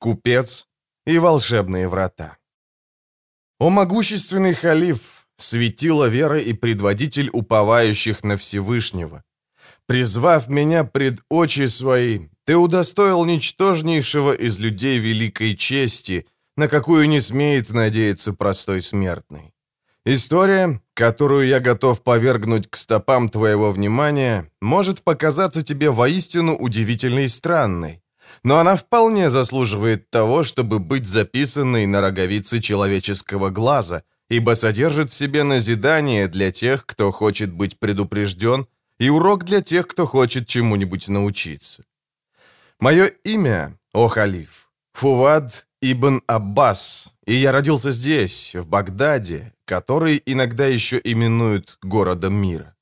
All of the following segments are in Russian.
купец и волшебные врата. О могущественный халиф, светило веры и предводитель уповающих на Всевышнего! Призвав меня пред очи свои, ты удостоил ничтожнейшего из людей великой чести, на какую не смеет надеяться простой смертный. История, которую я готов повергнуть к стопам твоего внимания, может показаться тебе воистину удивительной и странной, но она вполне заслуживает того, чтобы быть записанной на роговице человеческого глаза, ибо содержит в себе назидание для тех, кто хочет быть предупрежден, и урок для тех, кто хочет чему-нибудь научиться. Мое имя, о халиф, Фувад Ибн Аббас, и я родился здесь, в Багдаде, который иногда еще именуют городом мира.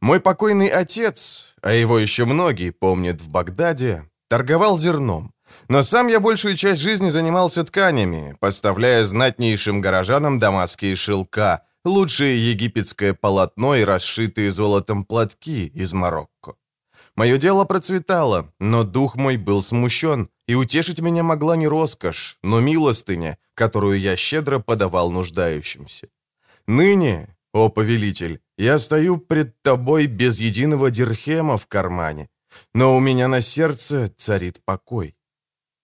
Мой покойный отец, а его еще многие помнят в Багдаде, торговал зерном. Но сам я большую часть жизни занимался тканями, поставляя знатнейшим горожанам дамасские шелка, лучшее египетское полотно и расшитые золотом платки из Марокко. Мое дело процветало, но дух мой был смущен, и утешить меня могла не роскошь, но милостыня, которую я щедро подавал нуждающимся. Ныне, о повелитель, я стою пред тобой без единого дирхема в кармане, но у меня на сердце царит покой.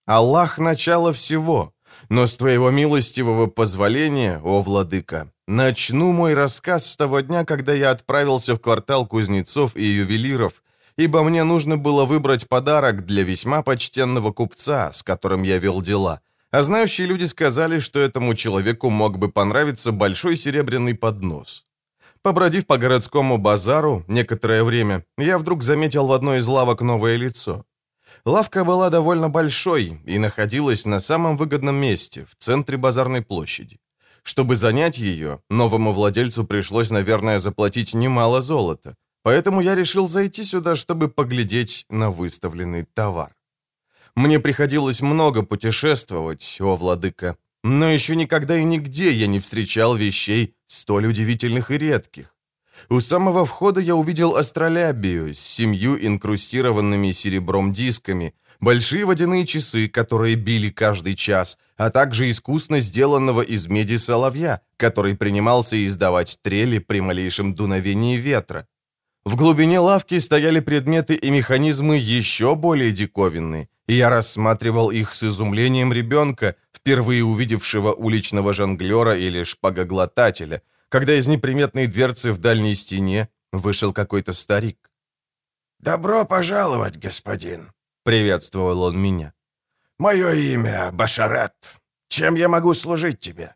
Аллах — начало всего, но с твоего милостивого позволения, о владыка, начну мой рассказ с того дня, когда я отправился в квартал кузнецов и ювелиров, ибо мне нужно было выбрать подарок для весьма почтенного купца, с которым я вел дела. А знающие люди сказали, что этому человеку мог бы понравиться большой серебряный поднос. Побродив по городскому базару некоторое время, я вдруг заметил в одной из лавок новое лицо. Лавка была довольно большой и находилась на самом выгодном месте, в центре базарной площади. Чтобы занять ее, новому владельцу пришлось, наверное, заплатить немало золота. Поэтому я решил зайти сюда, чтобы поглядеть на выставленный товар. Мне приходилось много путешествовать, о владыка, но еще никогда и нигде я не встречал вещей столь удивительных и редких. У самого входа я увидел астролябию с семью инкрустированными серебром дисками, большие водяные часы, которые били каждый час, а также искусно сделанного из меди соловья, который принимался издавать трели при малейшем дуновении ветра. В глубине лавки стояли предметы и механизмы еще более диковинные, и я рассматривал их с изумлением ребенка, впервые увидевшего уличного жонглера или шпагоглотателя, когда из неприметной дверцы в дальней стене вышел какой-то старик. «Добро пожаловать, господин», — приветствовал он меня. «Мое имя Башарат. Чем я могу служить тебе?»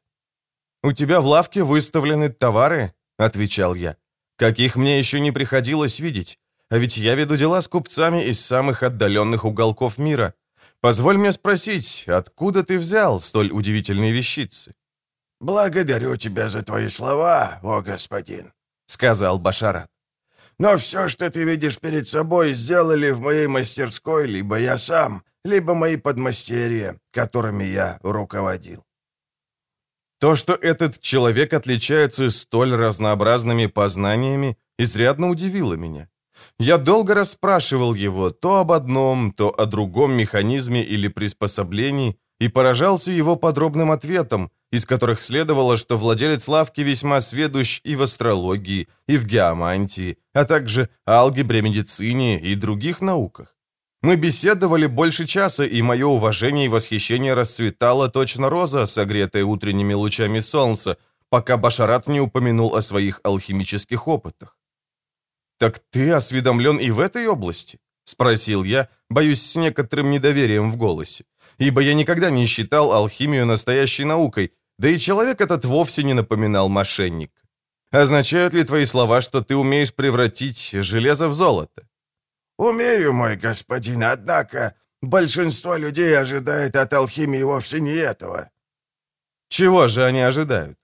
«У тебя в лавке выставлены товары?» — отвечал я каких мне еще не приходилось видеть. А ведь я веду дела с купцами из самых отдаленных уголков мира. Позволь мне спросить, откуда ты взял столь удивительные вещицы?» «Благодарю тебя за твои слова, о господин», — сказал Башарат. «Но все, что ты видишь перед собой, сделали в моей мастерской либо я сам, либо мои подмастерья, которыми я руководил. То, что этот человек отличается столь разнообразными познаниями, изрядно удивило меня. Я долго расспрашивал его то об одном, то о другом механизме или приспособлении и поражался его подробным ответом, из которых следовало, что владелец лавки весьма сведущ и в астрологии, и в геомантии, а также алгебре, медицине и других науках. Мы беседовали больше часа, и мое уважение и восхищение расцветало точно роза, согретая утренними лучами солнца, пока Башарат не упомянул о своих алхимических опытах. «Так ты осведомлен и в этой области?» — спросил я, боюсь, с некоторым недоверием в голосе, ибо я никогда не считал алхимию настоящей наукой, да и человек этот вовсе не напоминал мошенника. Означают ли твои слова, что ты умеешь превратить железо в золото? «Умею, мой господин, однако большинство людей ожидает от алхимии вовсе не этого». «Чего же они ожидают?»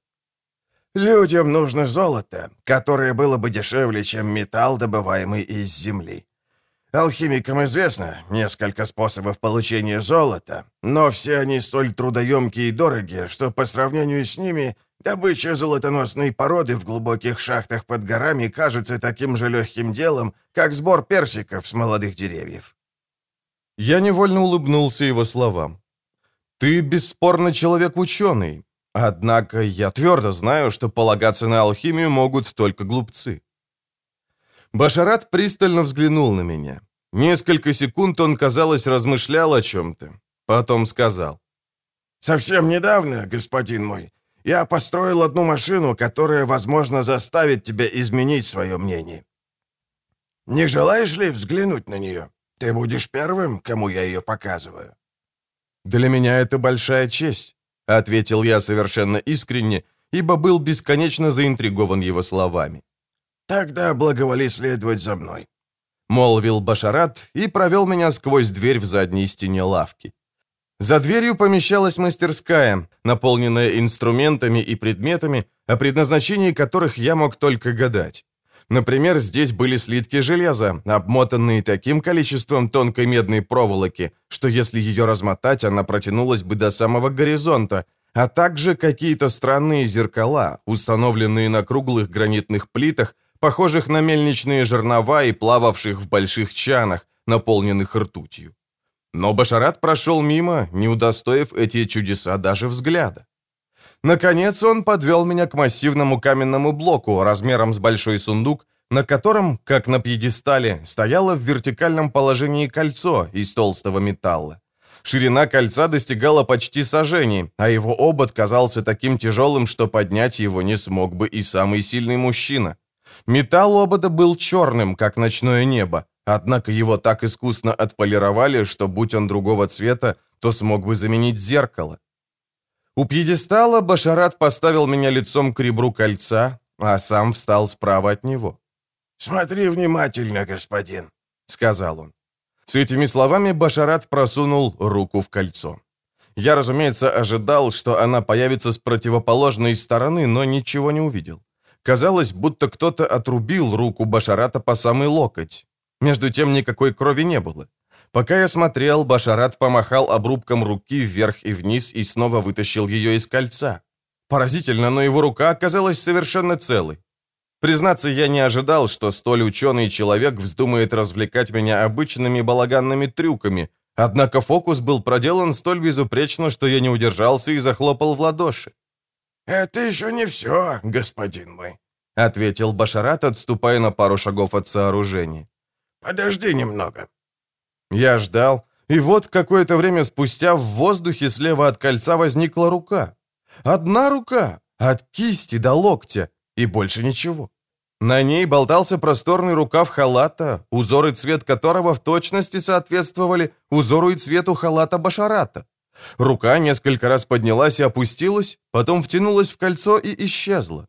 «Людям нужно золото, которое было бы дешевле, чем металл, добываемый из земли. Алхимикам известно несколько способов получения золота, но все они столь трудоемкие и дорогие, что по сравнению с ними добыча золотоносной породы в глубоких шахтах под горами кажется таким же легким делом, как сбор персиков с молодых деревьев. Я невольно улыбнулся его словам. Ты бесспорно человек-ученый, однако я твердо знаю, что полагаться на алхимию могут только глупцы. Башарат пристально взглянул на меня. Несколько секунд он, казалось, размышлял о чем-то. Потом сказал. «Совсем недавно, господин мой, я построил одну машину, которая, возможно, заставит тебя изменить свое мнение. Не желаешь ли взглянуть на нее? Ты будешь первым, кому я ее показываю». «Для меня это большая честь», — ответил я совершенно искренне, ибо был бесконечно заинтригован его словами. «Тогда благоволи следовать за мной», — молвил Башарат и провел меня сквозь дверь в задней стене лавки. За дверью помещалась мастерская, наполненная инструментами и предметами, о предназначении которых я мог только гадать. Например, здесь были слитки железа, обмотанные таким количеством тонкой медной проволоки, что если ее размотать, она протянулась бы до самого горизонта, а также какие-то странные зеркала, установленные на круглых гранитных плитах, похожих на мельничные жернова и плававших в больших чанах, наполненных ртутью. Но Башарат прошел мимо, не удостоив эти чудеса даже взгляда. Наконец он подвел меня к массивному каменному блоку размером с большой сундук, на котором, как на пьедестале, стояло в вертикальном положении кольцо из толстого металла. Ширина кольца достигала почти сажений, а его обод казался таким тяжелым, что поднять его не смог бы и самый сильный мужчина. Металл обода был черным, как ночное небо, Однако его так искусно отполировали, что, будь он другого цвета, то смог бы заменить зеркало. У пьедестала Башарат поставил меня лицом к ребру кольца, а сам встал справа от него. «Смотри внимательно, господин», — сказал он. С этими словами Башарат просунул руку в кольцо. Я, разумеется, ожидал, что она появится с противоположной стороны, но ничего не увидел. Казалось, будто кто-то отрубил руку Башарата по самый локоть. Между тем никакой крови не было. Пока я смотрел, Башарат помахал обрубком руки вверх и вниз и снова вытащил ее из кольца. Поразительно, но его рука оказалась совершенно целой. Признаться, я не ожидал, что столь ученый человек вздумает развлекать меня обычными балаганными трюками, однако фокус был проделан столь безупречно, что я не удержался и захлопал в ладоши. «Это еще не все, господин мой», — ответил Башарат, отступая на пару шагов от сооружения. Подожди немного». Я ждал, и вот какое-то время спустя в воздухе слева от кольца возникла рука. Одна рука, от кисти до локтя, и больше ничего. На ней болтался просторный рукав халата, узор и цвет которого в точности соответствовали узору и цвету халата Башарата. Рука несколько раз поднялась и опустилась, потом втянулась в кольцо и исчезла.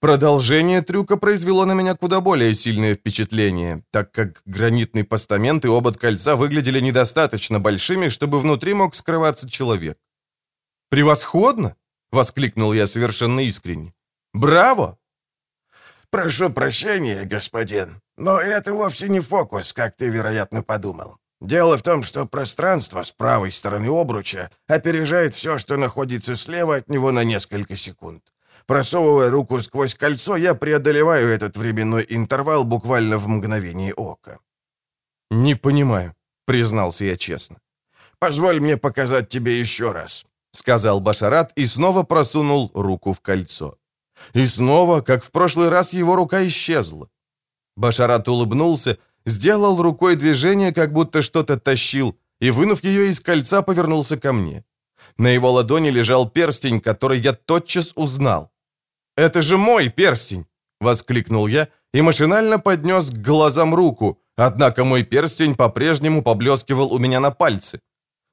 Продолжение трюка произвело на меня куда более сильное впечатление, так как гранитный постамент и обод кольца выглядели недостаточно большими, чтобы внутри мог скрываться человек. «Превосходно!» — воскликнул я совершенно искренне. «Браво!» «Прошу прощения, господин, но это вовсе не фокус, как ты, вероятно, подумал. Дело в том, что пространство с правой стороны обруча опережает все, что находится слева от него на несколько секунд. Просовывая руку сквозь кольцо, я преодолеваю этот временной интервал буквально в мгновение ока. «Не понимаю», — признался я честно. «Позволь мне показать тебе еще раз», — сказал Башарат и снова просунул руку в кольцо. И снова, как в прошлый раз, его рука исчезла. Башарат улыбнулся, сделал рукой движение, как будто что-то тащил, и, вынув ее из кольца, повернулся ко мне. На его ладони лежал перстень, который я тотчас узнал. «Это же мой перстень!» — воскликнул я и машинально поднес к глазам руку, однако мой перстень по-прежнему поблескивал у меня на пальце.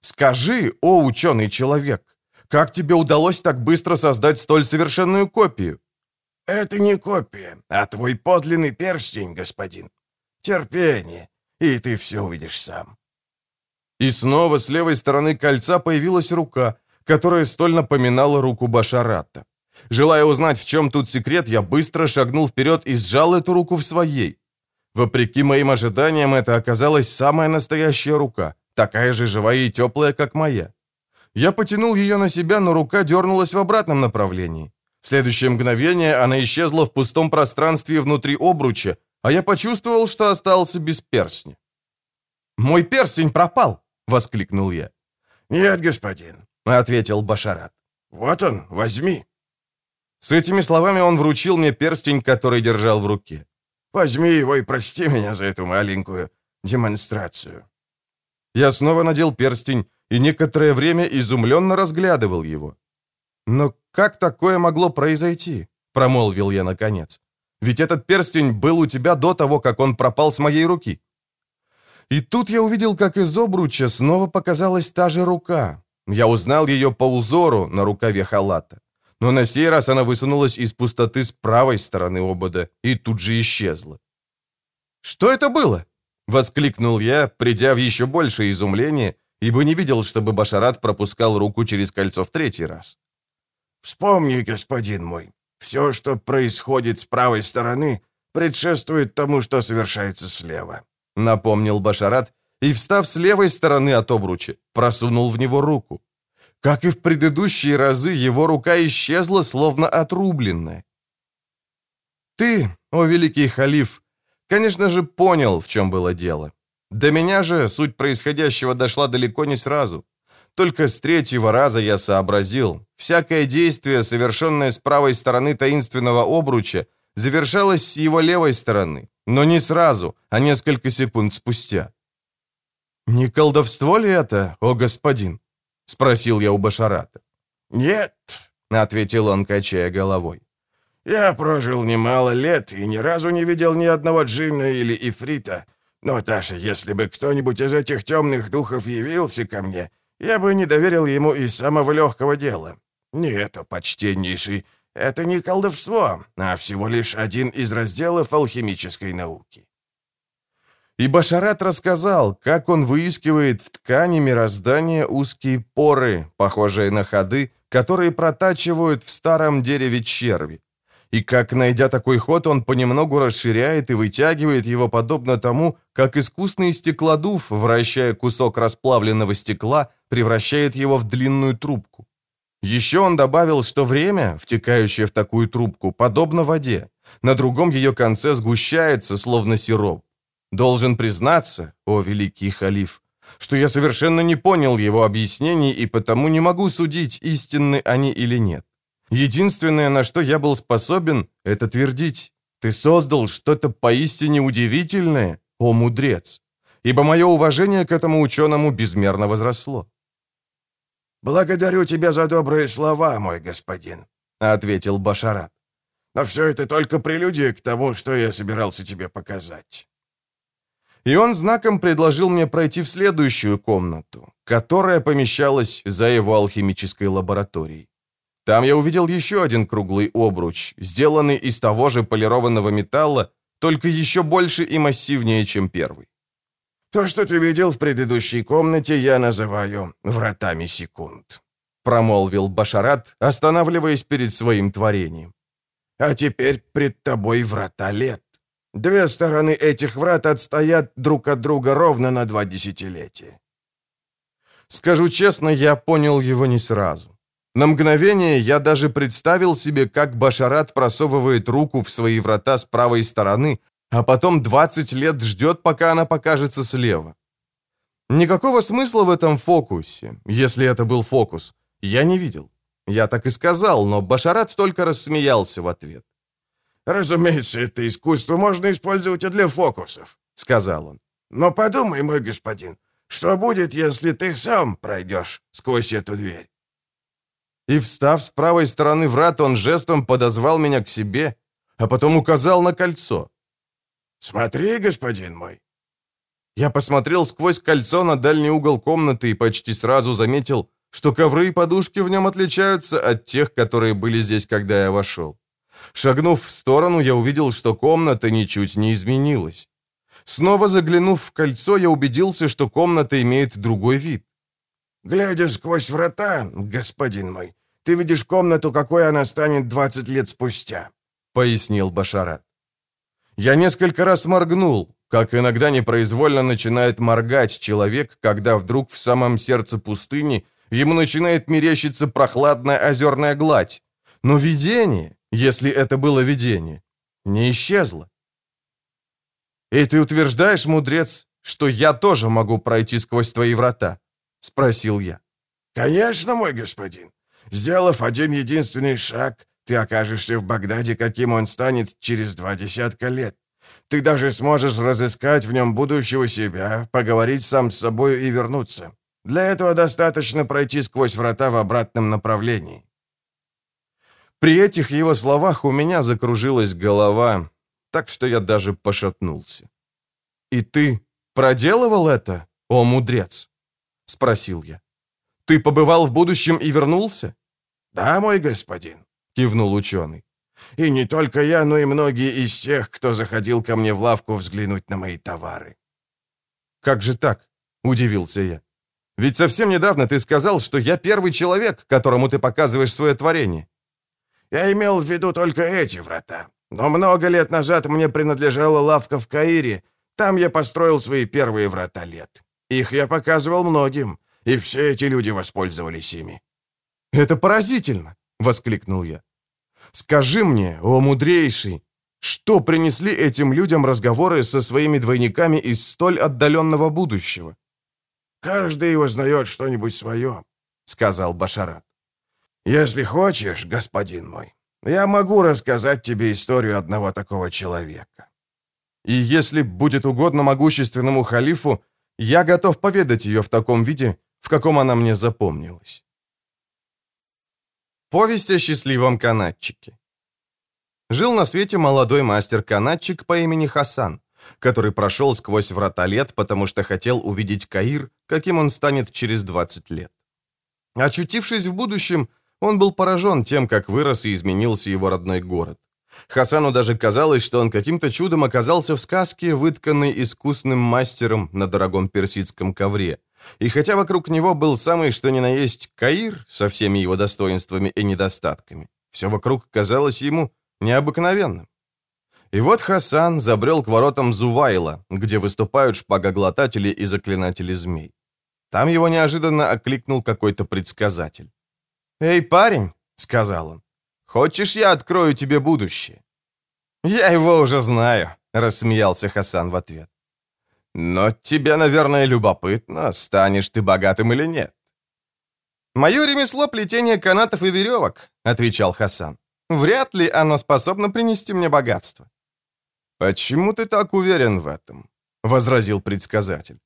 «Скажи, о ученый человек, как тебе удалось так быстро создать столь совершенную копию?» «Это не копия, а твой подлинный перстень, господин. Терпение, и ты все увидишь сам». И снова с левой стороны кольца появилась рука, которая столь напоминала руку Башарата. Желая узнать, в чем тут секрет, я быстро шагнул вперед и сжал эту руку в своей. Вопреки моим ожиданиям, это оказалась самая настоящая рука, такая же живая и теплая, как моя. Я потянул ее на себя, но рука дернулась в обратном направлении. В следующее мгновение она исчезла в пустом пространстве внутри обруча, а я почувствовал, что остался без перстня. «Мой перстень пропал!» — воскликнул я. «Нет, господин, — ответил Башарат. «Вот он, возьми». С этими словами он вручил мне перстень, который держал в руке. «Возьми его и прости меня за эту маленькую демонстрацию». Я снова надел перстень и некоторое время изумленно разглядывал его. «Но как такое могло произойти?» — промолвил я наконец. «Ведь этот перстень был у тебя до того, как он пропал с моей руки». И тут я увидел, как из обруча снова показалась та же рука. Я узнал ее по узору на рукаве халата. Но на сей раз она высунулась из пустоты с правой стороны обода и тут же исчезла. «Что это было?» — воскликнул я, придя в еще большее изумление, ибо не видел, чтобы Башарат пропускал руку через кольцо в третий раз. «Вспомни, господин мой, все, что происходит с правой стороны, предшествует тому, что совершается слева напомнил Башарат и, встав с левой стороны от обруча, просунул в него руку. Как и в предыдущие разы, его рука исчезла, словно отрубленная. «Ты, о великий халиф, конечно же, понял, в чем было дело. До меня же суть происходящего дошла далеко не сразу. Только с третьего раза я сообразил, всякое действие, совершенное с правой стороны таинственного обруча, завершалось с его левой стороны, но не сразу, а несколько секунд спустя. «Не колдовство ли это, о господин?» — спросил я у Башарата. «Нет», — ответил он, качая головой. «Я прожил немало лет и ни разу не видел ни одного джинна или ифрита. Но даже если бы кто-нибудь из этих темных духов явился ко мне, я бы не доверил ему и самого легкого дела. Нет, о почтеннейший, это не колдовство, а всего лишь один из разделов алхимической науки. И Башарат рассказал, как он выискивает в ткани мироздания узкие поры, похожие на ходы, которые протачивают в старом дереве черви. И как, найдя такой ход, он понемногу расширяет и вытягивает его подобно тому, как искусный стеклодув, вращая кусок расплавленного стекла, превращает его в длинную трубку. Еще он добавил, что время, втекающее в такую трубку, подобно воде. На другом ее конце сгущается, словно сироп. Должен признаться, о великий халиф, что я совершенно не понял его объяснений и потому не могу судить, истинны они или нет. Единственное, на что я был способен, это твердить. Ты создал что-то поистине удивительное, о мудрец. Ибо мое уважение к этому ученому безмерно возросло. «Благодарю тебя за добрые слова, мой господин», — ответил Башарат. «Но все это только прелюдия к тому, что я собирался тебе показать». И он знаком предложил мне пройти в следующую комнату, которая помещалась за его алхимической лабораторией. Там я увидел еще один круглый обруч, сделанный из того же полированного металла, только еще больше и массивнее, чем первый. То, что ты видел в предыдущей комнате, я называю вратами секунд», — промолвил Башарат, останавливаясь перед своим творением. «А теперь пред тобой врата лет. Две стороны этих врат отстоят друг от друга ровно на два десятилетия». Скажу честно, я понял его не сразу. На мгновение я даже представил себе, как Башарат просовывает руку в свои врата с правой стороны, а потом 20 лет ждет, пока она покажется слева. Никакого смысла в этом фокусе, если это был фокус, я не видел. Я так и сказал, но Башарат только рассмеялся в ответ. «Разумеется, это искусство можно использовать и для фокусов», — сказал он. «Но подумай, мой господин, что будет, если ты сам пройдешь сквозь эту дверь?» И, встав с правой стороны врат, он жестом подозвал меня к себе, а потом указал на кольцо. «Смотри, господин мой». Я посмотрел сквозь кольцо на дальний угол комнаты и почти сразу заметил, что ковры и подушки в нем отличаются от тех, которые были здесь, когда я вошел. Шагнув в сторону, я увидел, что комната ничуть не изменилась. Снова заглянув в кольцо, я убедился, что комната имеет другой вид. «Глядя сквозь врата, господин мой, ты видишь комнату, какой она станет 20 лет спустя», — пояснил Башарат. Я несколько раз моргнул, как иногда непроизвольно начинает моргать человек, когда вдруг в самом сердце пустыни ему начинает мерещиться прохладная озерная гладь. Но видение, если это было видение, не исчезло. «И ты утверждаешь, мудрец, что я тоже могу пройти сквозь твои врата?» — спросил я. «Конечно, мой господин. Сделав один единственный шаг, ты окажешься в Багдаде, каким он станет через два десятка лет. Ты даже сможешь разыскать в нем будущего себя, поговорить сам с собой и вернуться. Для этого достаточно пройти сквозь врата в обратном направлении». При этих его словах у меня закружилась голова, так что я даже пошатнулся. «И ты проделывал это, о мудрец?» — спросил я. «Ты побывал в будущем и вернулся?» «Да, мой господин», — кивнул ученый. «И не только я, но и многие из тех, кто заходил ко мне в лавку взглянуть на мои товары». «Как же так?» — удивился я. «Ведь совсем недавно ты сказал, что я первый человек, которому ты показываешь свое творение». «Я имел в виду только эти врата. Но много лет назад мне принадлежала лавка в Каире. Там я построил свои первые врата лет. Их я показывал многим, и все эти люди воспользовались ими». «Это поразительно!» — воскликнул я. «Скажи мне, о мудрейший, что принесли этим людям разговоры со своими двойниками из столь отдаленного будущего?» «Каждый узнает что-нибудь свое», — сказал Башарат. «Если хочешь, господин мой, я могу рассказать тебе историю одного такого человека». «И если будет угодно могущественному халифу, я готов поведать ее в таком виде, в каком она мне запомнилась». Повесть о счастливом канатчике. Жил на свете молодой мастер-канатчик по имени Хасан, который прошел сквозь врата лет, потому что хотел увидеть Каир, каким он станет через 20 лет. Очутившись в будущем, он был поражен тем, как вырос и изменился его родной город. Хасану даже казалось, что он каким-то чудом оказался в сказке, вытканной искусным мастером на дорогом персидском ковре. И хотя вокруг него был самый что ни на есть Каир со всеми его достоинствами и недостатками, все вокруг казалось ему необыкновенным. И вот Хасан забрел к воротам Зувайла, где выступают шпагоглотатели и заклинатели змей. Там его неожиданно окликнул какой-то предсказатель. «Эй, парень!» — сказал он. «Хочешь, я открою тебе будущее?» «Я его уже знаю», — рассмеялся Хасан в ответ. «Но тебе, наверное, любопытно, станешь ты богатым или нет». «Мое ремесло — плетение канатов и веревок», — отвечал Хасан. «Вряд ли оно способно принести мне богатство». «Почему ты так уверен в этом?» — возразил предсказатель.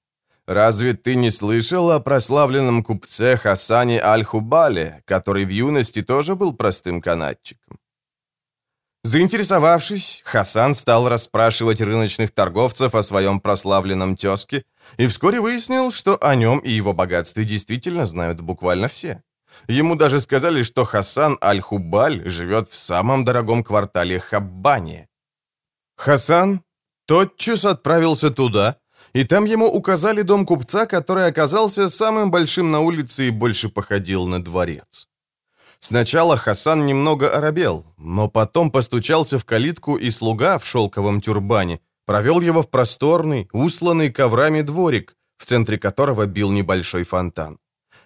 Разве ты не слышал о прославленном купце Хасане Аль-Хубале, который в юности тоже был простым канатчиком? Заинтересовавшись, Хасан стал расспрашивать рыночных торговцев о своем прославленном тезке и вскоре выяснил, что о нем и его богатстве действительно знают буквально все. Ему даже сказали, что Хасан Аль-Хубаль живет в самом дорогом квартале Хаббани. Хасан тотчас отправился туда, и там ему указали дом купца, который оказался самым большим на улице и больше походил на дворец. Сначала Хасан немного оробел, но потом постучался в калитку, и слуга в шелковом тюрбане провел его в просторный, усланный коврами дворик, в центре которого бил небольшой фонтан.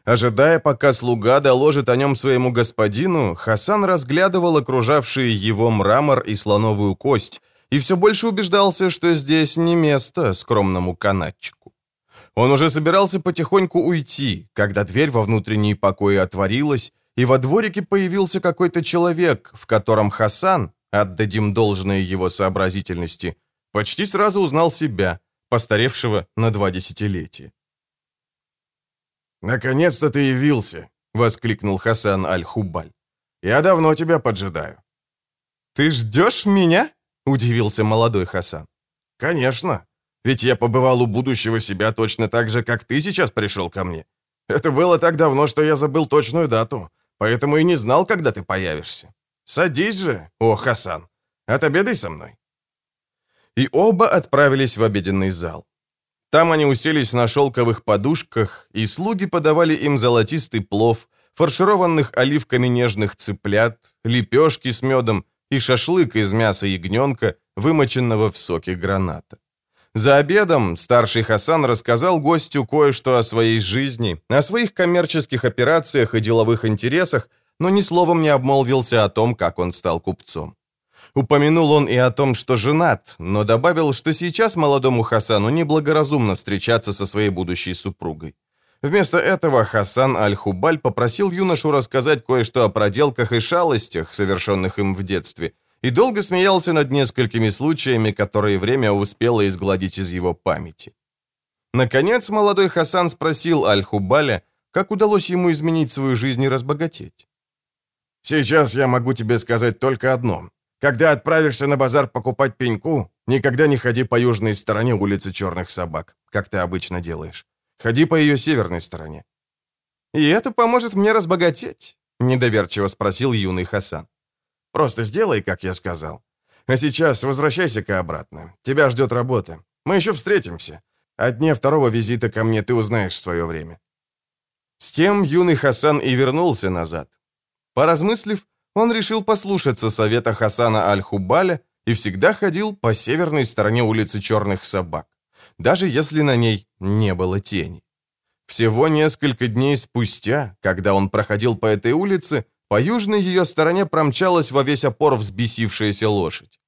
Ожидая, пока слуга доложит о нем своему господину, Хасан разглядывал окружавшие его мрамор и слоновую кость, и все больше убеждался, что здесь не место скромному канатчику. Он уже собирался потихоньку уйти, когда дверь во внутренние покои отворилась, и во дворике появился какой-то человек, в котором Хасан, отдадим должное его сообразительности, почти сразу узнал себя, постаревшего на два десятилетия. «Наконец-то ты явился!» — воскликнул Хасан Аль-Хубаль. «Я давно тебя поджидаю». «Ты ждешь меня?» — удивился молодой Хасан. «Конечно. Ведь я побывал у будущего себя точно так же, как ты сейчас пришел ко мне. Это было так давно, что я забыл точную дату, поэтому и не знал, когда ты появишься. Садись же, о, Хасан, отобедай со мной». И оба отправились в обеденный зал. Там они уселись на шелковых подушках, и слуги подавали им золотистый плов, фаршированных оливками нежных цыплят, лепешки с медом и шашлык из мяса ягненка, вымоченного в соке граната. За обедом старший Хасан рассказал гостю кое-что о своей жизни, о своих коммерческих операциях и деловых интересах, но ни словом не обмолвился о том, как он стал купцом. Упомянул он и о том, что женат, но добавил, что сейчас молодому Хасану неблагоразумно встречаться со своей будущей супругой. Вместо этого Хасан Аль-Хубаль попросил юношу рассказать кое-что о проделках и шалостях, совершенных им в детстве, и долго смеялся над несколькими случаями, которые время успело изгладить из его памяти. Наконец, молодой Хасан спросил Аль-Хубаля, как удалось ему изменить свою жизнь и разбогатеть. «Сейчас я могу тебе сказать только одно. Когда отправишься на базар покупать пеньку, никогда не ходи по южной стороне улицы Черных Собак, как ты обычно делаешь. Ходи по ее северной стороне». «И это поможет мне разбогатеть?» — недоверчиво спросил юный Хасан. «Просто сделай, как я сказал. А сейчас возвращайся-ка обратно. Тебя ждет работа. Мы еще встретимся. О дне второго визита ко мне ты узнаешь в свое время». С тем юный Хасан и вернулся назад. Поразмыслив, он решил послушаться совета Хасана Аль-Хубаля и всегда ходил по северной стороне улицы Черных Собак, даже если на ней не было тени. Всего несколько дней спустя, когда он проходил по этой улице, по южной ее стороне промчалась во весь опор взбесившаяся лошадь.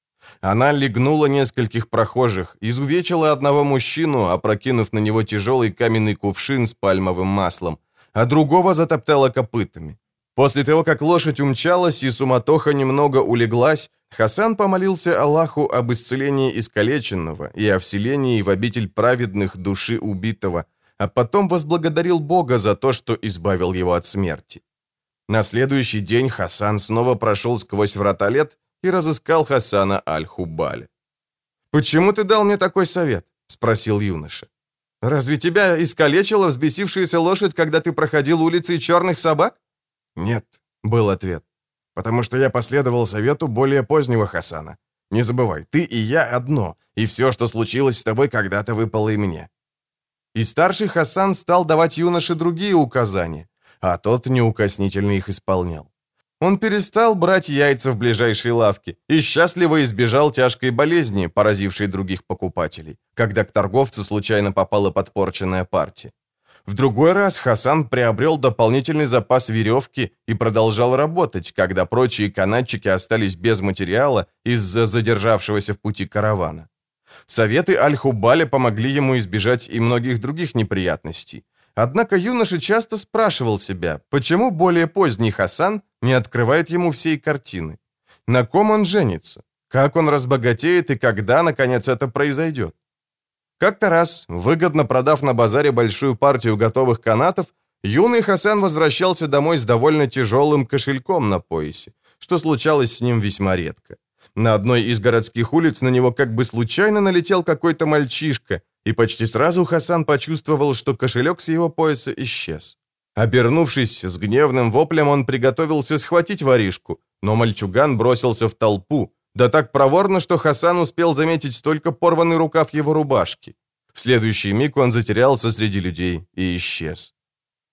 Она легнула нескольких прохожих, изувечила одного мужчину, опрокинув на него тяжелый каменный кувшин с пальмовым маслом, а другого затоптала копытами. После того, как лошадь умчалась и суматоха немного улеглась, Хасан помолился Аллаху об исцелении искалеченного и о вселении в обитель праведных души убитого, а потом возблагодарил Бога за то, что избавил его от смерти. На следующий день Хасан снова прошел сквозь врата лет и разыскал Хасана Аль-Хубаля. «Почему ты дал мне такой совет?» — спросил юноша. «Разве тебя искалечила взбесившаяся лошадь, когда ты проходил улицы черных собак?» «Нет», — был ответ, «потому что я последовал совету более позднего Хасана. Не забывай, ты и я одно, и все, что случилось с тобой, когда-то выпало и мне». И старший Хасан стал давать юноше другие указания, а тот неукоснительно их исполнял. Он перестал брать яйца в ближайшей лавке и счастливо избежал тяжкой болезни, поразившей других покупателей, когда к торговцу случайно попала подпорченная партия. В другой раз Хасан приобрел дополнительный запас веревки и продолжал работать, когда прочие канатчики остались без материала из-за задержавшегося в пути каравана. Советы Аль-Хубаля помогли ему избежать и многих других неприятностей. Однако юноша часто спрашивал себя, почему более поздний Хасан не открывает ему всей картины. На ком он женится? Как он разбогатеет и когда, наконец, это произойдет? Как-то раз, выгодно продав на базаре большую партию готовых канатов, юный Хасан возвращался домой с довольно тяжелым кошельком на поясе, что случалось с ним весьма редко. На одной из городских улиц на него как бы случайно налетел какой-то мальчишка, и почти сразу Хасан почувствовал, что кошелек с его пояса исчез. Обернувшись с гневным воплем, он приготовился схватить воришку, но мальчуган бросился в толпу, да так проворно, что Хасан успел заметить только порванный рукав его рубашки. В следующий миг он затерялся среди людей и исчез.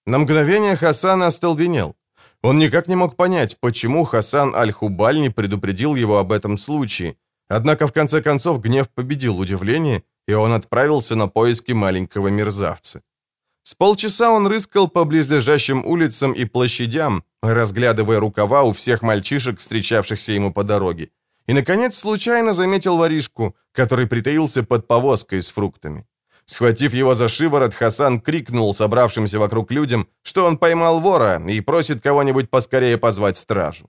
На мгновение Хасан остолбенел. Он никак не мог понять, почему Хасан Аль-Хубаль не предупредил его об этом случае. Однако, в конце концов, гнев победил удивление, и он отправился на поиски маленького мерзавца. С полчаса он рыскал по близлежащим улицам и площадям, разглядывая рукава у всех мальчишек, встречавшихся ему по дороге и, наконец, случайно заметил воришку, который притаился под повозкой с фруктами. Схватив его за шиворот, Хасан крикнул собравшимся вокруг людям, что он поймал вора и просит кого-нибудь поскорее позвать стражу.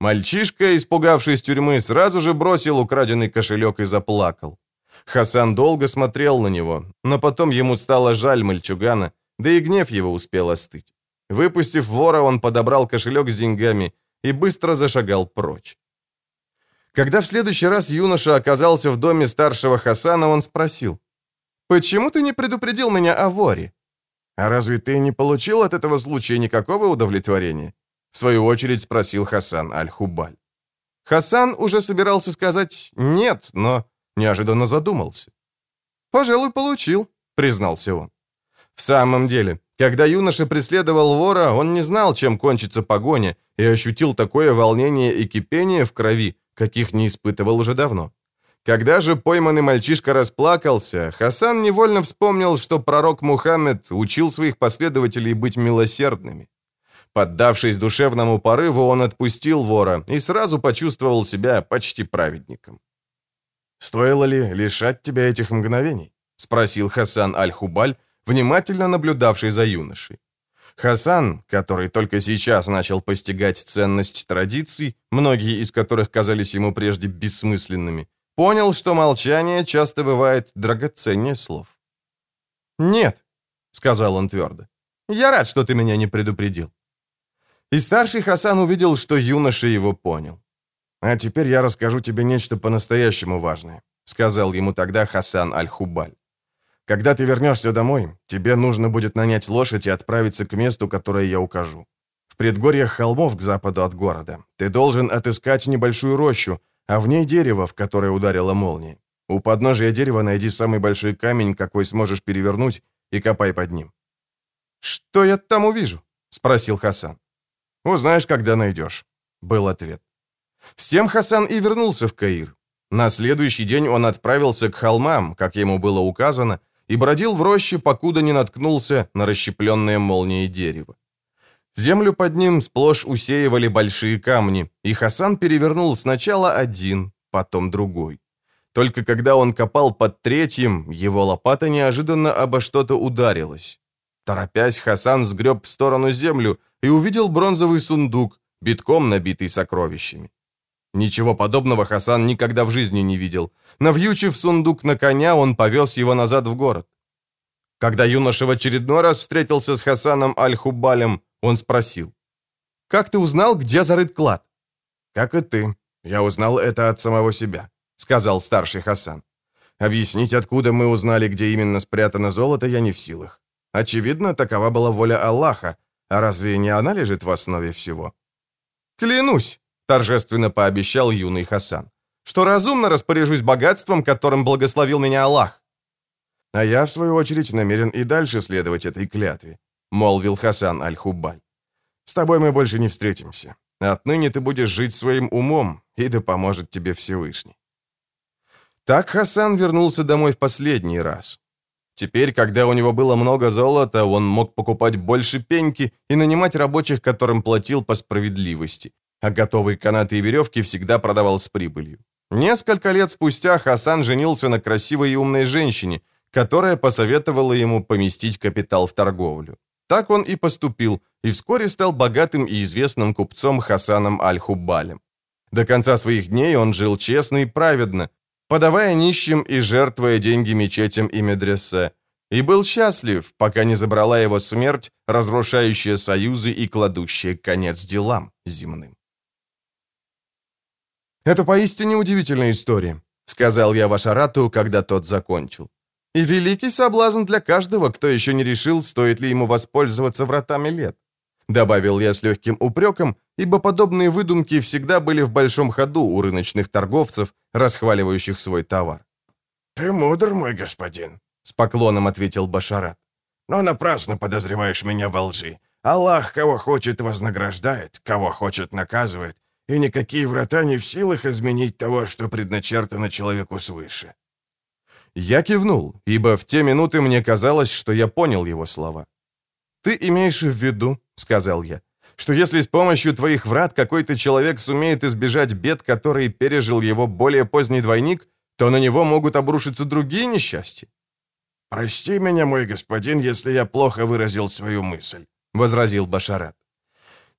Мальчишка, испугавшись тюрьмы, сразу же бросил украденный кошелек и заплакал. Хасан долго смотрел на него, но потом ему стало жаль мальчугана, да и гнев его успел остыть. Выпустив вора, он подобрал кошелек с деньгами и быстро зашагал прочь. Когда в следующий раз юноша оказался в доме старшего Хасана, он спросил, «Почему ты не предупредил меня о воре?» «А разве ты не получил от этого случая никакого удовлетворения?» В свою очередь спросил Хасан Аль-Хубаль. Хасан уже собирался сказать «нет», но неожиданно задумался. «Пожалуй, получил», — признался он. В самом деле, когда юноша преследовал вора, он не знал, чем кончится погоня, и ощутил такое волнение и кипение в крови, каких не испытывал уже давно. Когда же пойманный мальчишка расплакался, Хасан невольно вспомнил, что пророк Мухаммед учил своих последователей быть милосердными. Поддавшись душевному порыву, он отпустил вора и сразу почувствовал себя почти праведником. «Стоило ли лишать тебя этих мгновений?» — спросил Хасан Аль-Хубаль, внимательно наблюдавший за юношей. Хасан, который только сейчас начал постигать ценность традиций, многие из которых казались ему прежде бессмысленными, понял, что молчание часто бывает драгоценнее слов. «Нет», — сказал он твердо, — «я рад, что ты меня не предупредил». И старший Хасан увидел, что юноша его понял. «А теперь я расскажу тебе нечто по-настоящему важное», — сказал ему тогда Хасан Аль-Хубаль. Когда ты вернешься домой, тебе нужно будет нанять лошадь и отправиться к месту, которое я укажу. В предгорьях холмов к западу от города ты должен отыскать небольшую рощу, а в ней дерево, в которое ударила молния. У подножия дерева найди самый большой камень, какой сможешь перевернуть, и копай под ним». «Что я там увижу?» — спросил Хасан. «Узнаешь, когда найдешь», — был ответ. С тем Хасан и вернулся в Каир. На следующий день он отправился к холмам, как ему было указано, и бродил в роще, покуда не наткнулся на расщепленное молнией дерево. Землю под ним сплошь усеивали большие камни, и Хасан перевернул сначала один, потом другой. Только когда он копал под третьим, его лопата неожиданно обо что-то ударилась. Торопясь, Хасан сгреб в сторону землю и увидел бронзовый сундук, битком набитый сокровищами. Ничего подобного Хасан никогда в жизни не видел. Навьючив сундук на коня, он повез его назад в город. Когда юноша в очередной раз встретился с Хасаном Аль-Хубалем, он спросил. «Как ты узнал, где зарыт клад?» «Как и ты. Я узнал это от самого себя», — сказал старший Хасан. «Объяснить, откуда мы узнали, где именно спрятано золото, я не в силах. Очевидно, такова была воля Аллаха, а разве не она лежит в основе всего?» «Клянусь!» Торжественно пообещал юный Хасан, что разумно распоряжусь богатством, которым благословил меня Аллах. А я, в свою очередь, намерен и дальше следовать этой клятве, молвил Хасан Аль-Хубаль. С тобой мы больше не встретимся. Отныне ты будешь жить своим умом, и да поможет тебе Всевышний. Так Хасан вернулся домой в последний раз. Теперь, когда у него было много золота, он мог покупать больше пеньки и нанимать рабочих, которым платил по справедливости а готовые канаты и веревки всегда продавал с прибылью. Несколько лет спустя Хасан женился на красивой и умной женщине, которая посоветовала ему поместить капитал в торговлю. Так он и поступил, и вскоре стал богатым и известным купцом Хасаном Аль-Хубалем. До конца своих дней он жил честно и праведно, подавая нищим и жертвуя деньги мечетям и медресе, и был счастлив, пока не забрала его смерть, разрушающая союзы и кладущая конец делам земным. «Это поистине удивительная история», — сказал я Вашарату, когда тот закончил. «И великий соблазн для каждого, кто еще не решил, стоит ли ему воспользоваться вратами лет». Добавил я с легким упреком, ибо подобные выдумки всегда были в большом ходу у рыночных торговцев, расхваливающих свой товар. «Ты мудр, мой господин», — с поклоном ответил Башарат. «Но напрасно подозреваешь меня во лжи. Аллах кого хочет вознаграждает, кого хочет наказывает, и никакие врата не в силах изменить того, что предначертано человеку свыше». Я кивнул, ибо в те минуты мне казалось, что я понял его слова. «Ты имеешь в виду, — сказал я, — что если с помощью твоих врат какой-то человек сумеет избежать бед, которые пережил его более поздний двойник, то на него могут обрушиться другие несчастья?» «Прости меня, мой господин, если я плохо выразил свою мысль», — возразил Башарат.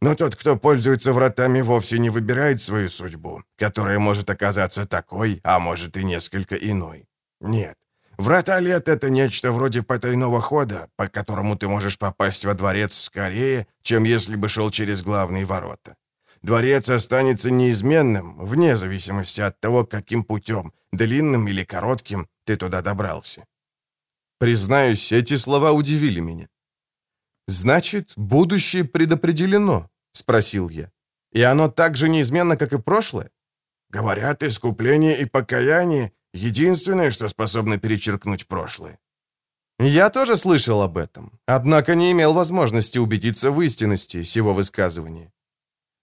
Но тот, кто пользуется вратами, вовсе не выбирает свою судьбу, которая может оказаться такой, а может и несколько иной. Нет. Врата лет — это нечто вроде потайного хода, по которому ты можешь попасть во дворец скорее, чем если бы шел через главные ворота. Дворец останется неизменным, вне зависимости от того, каким путем, длинным или коротким, ты туда добрался. Признаюсь, эти слова удивили меня. Значит, будущее предопределено. — спросил я. «И оно так же неизменно, как и прошлое?» «Говорят, искупление и покаяние — единственное, что способно перечеркнуть прошлое». Я тоже слышал об этом, однако не имел возможности убедиться в истинности сего высказывания.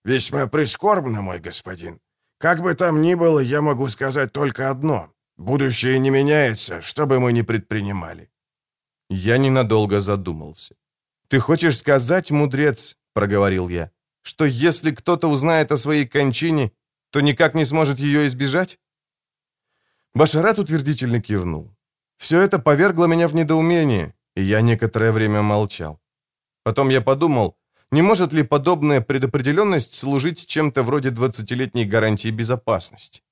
«Весьма прискорбно, мой господин. Как бы там ни было, я могу сказать только одно. Будущее не меняется, что бы мы ни предпринимали». Я ненадолго задумался. «Ты хочешь сказать, мудрец, — проговорил я, что если кто-то узнает о своей кончине, то никак не сможет ее избежать? Башарат утвердительно кивнул. Все это повергло меня в недоумение, И я некоторое время молчал. Потом я подумал, не может ли подобная предопределенность служить чем-то вроде 20-летней гарантии безопасности?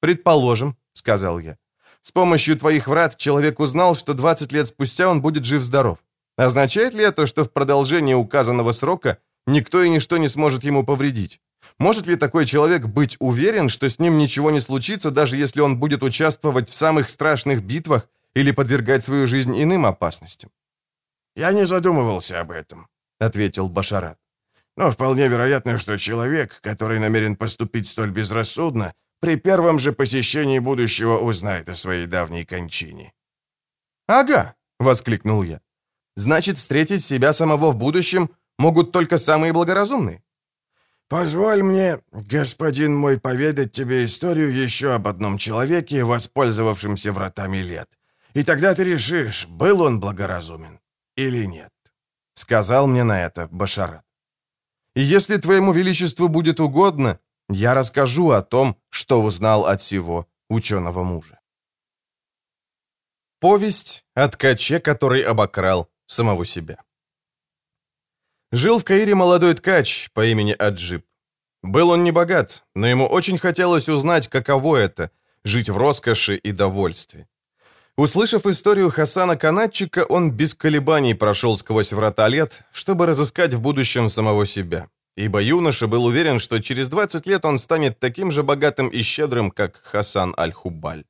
«Предположим», — сказал я. «С помощью твоих врат человек узнал, что 20 лет спустя он будет жив-здоров. Означает ли это, что в продолжении указанного срока никто и ничто не сможет ему повредить? Может ли такой человек быть уверен, что с ним ничего не случится, даже если он будет участвовать в самых страшных битвах или подвергать свою жизнь иным опасностям? «Я не задумывался об этом», — ответил Башарат. «Но вполне вероятно, что человек, который намерен поступить столь безрассудно, при первом же посещении будущего узнает о своей давней кончине». «Ага», — воскликнул я. «Значит, встретить себя самого в будущем могут только самые благоразумные». «Позволь мне, господин мой, поведать тебе историю еще об одном человеке, воспользовавшемся вратами лет. И тогда ты решишь, был он благоразумен или нет», — сказал мне на это Башарат. «И если твоему величеству будет угодно, я расскажу о том, что узнал от всего ученого мужа». Повесть о ткаче, который обокрал самого себя. Жил в Каире молодой ткач по имени Аджиб. Был он не богат, но ему очень хотелось узнать, каково это — жить в роскоши и довольстве. Услышав историю Хасана Канатчика, он без колебаний прошел сквозь врата лет, чтобы разыскать в будущем самого себя. Ибо юноша был уверен, что через 20 лет он станет таким же богатым и щедрым, как Хасан Аль-Хубаль.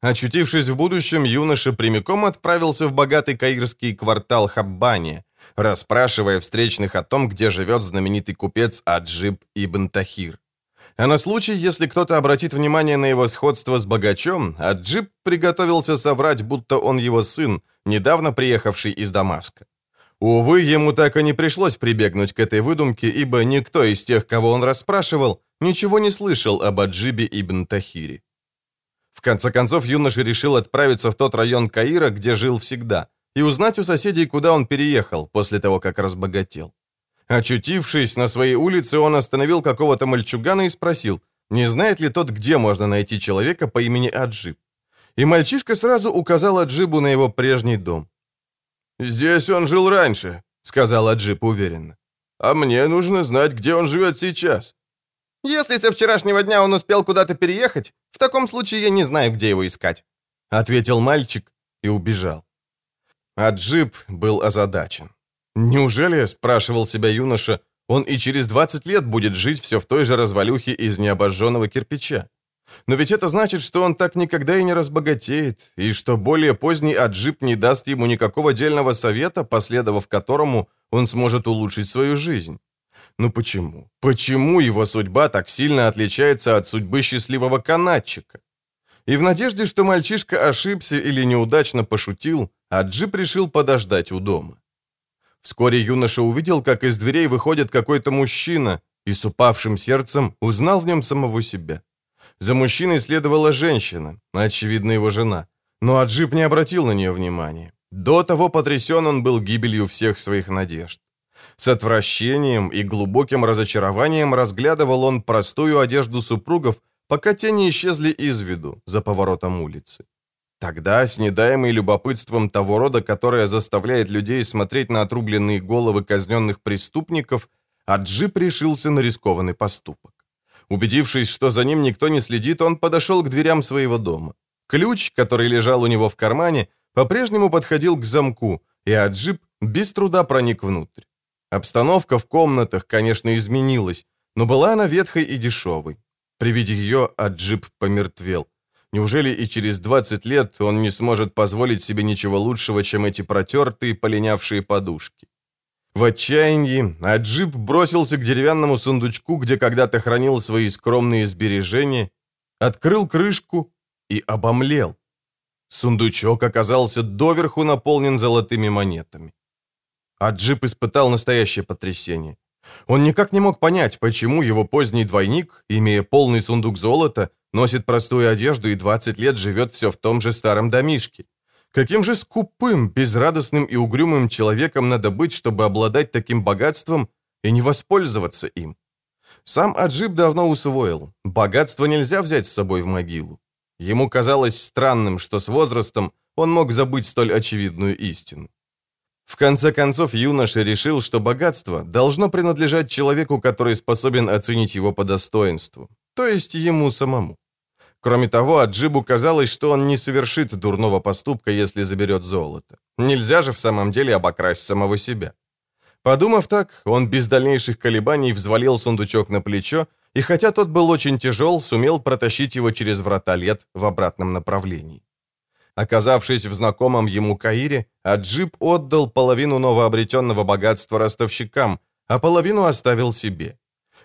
Очутившись в будущем, юноша прямиком отправился в богатый каирский квартал Хаббани, расспрашивая встречных о том, где живет знаменитый купец Аджиб Ибн Тахир. А на случай, если кто-то обратит внимание на его сходство с богачом, Аджиб приготовился соврать, будто он его сын, недавно приехавший из Дамаска. Увы, ему так и не пришлось прибегнуть к этой выдумке, ибо никто из тех, кого он расспрашивал, ничего не слышал об Аджибе Ибн Тахире. В конце концов, юноша решил отправиться в тот район Каира, где жил всегда, и узнать у соседей, куда он переехал после того, как разбогател. Очутившись на своей улице, он остановил какого-то мальчугана и спросил, не знает ли тот, где можно найти человека по имени Аджиб. И мальчишка сразу указал Аджибу на его прежний дом. «Здесь он жил раньше», — сказал Аджиб уверенно. «А мне нужно знать, где он живет сейчас». «Если со вчерашнего дня он успел куда-то переехать, в таком случае я не знаю, где его искать», — ответил мальчик и убежал. Аджиб был озадачен. Неужели, спрашивал себя юноша, он и через 20 лет будет жить все в той же развалюхе из необожженного кирпича? Но ведь это значит, что он так никогда и не разбогатеет, и что более поздний Аджип не даст ему никакого дельного совета, последовав которому он сможет улучшить свою жизнь. Ну почему? Почему его судьба так сильно отличается от судьбы счастливого канатчика? И в надежде, что мальчишка ошибся или неудачно пошутил, Аджип решил подождать у дома. Вскоре юноша увидел, как из дверей выходит какой-то мужчина, и с упавшим сердцем узнал в нем самого себя. За мужчиной следовала женщина, очевидно, его жена. Но Аджип не обратил на нее внимания. До того потрясен он был гибелью всех своих надежд. С отвращением и глубоким разочарованием разглядывал он простую одежду супругов, пока те не исчезли из виду за поворотом улицы. Тогда, с недаемой любопытством того рода, которое заставляет людей смотреть на отрубленные головы казненных преступников, Аджип решился на рискованный поступок. Убедившись, что за ним никто не следит, он подошел к дверям своего дома. Ключ, который лежал у него в кармане, по-прежнему подходил к замку, и Аджип без труда проник внутрь. Обстановка в комнатах, конечно, изменилась, но была она ветхой и дешевой. При виде ее Аджип помертвел. Неужели и через 20 лет он не сможет позволить себе ничего лучшего, чем эти протертые, полинявшие подушки? В отчаянии Аджип бросился к деревянному сундучку, где когда-то хранил свои скромные сбережения, открыл крышку и обомлел. Сундучок оказался доверху наполнен золотыми монетами. Аджип испытал настоящее потрясение. Он никак не мог понять, почему его поздний двойник, имея полный сундук золота, носит простую одежду и 20 лет живет все в том же старом домишке. Каким же скупым, безрадостным и угрюмым человеком надо быть, чтобы обладать таким богатством и не воспользоваться им? Сам Аджиб давно усвоил, богатство нельзя взять с собой в могилу. Ему казалось странным, что с возрастом он мог забыть столь очевидную истину. В конце концов, юноша решил, что богатство должно принадлежать человеку, который способен оценить его по достоинству, то есть ему самому. Кроме того, Аджибу казалось, что он не совершит дурного поступка, если заберет золото. Нельзя же в самом деле обокрасть самого себя. Подумав так, он без дальнейших колебаний взвалил сундучок на плечо, и хотя тот был очень тяжел, сумел протащить его через врата лет в обратном направлении. Оказавшись в знакомом ему Каире, Аджиб отдал половину новообретенного богатства ростовщикам, а половину оставил себе.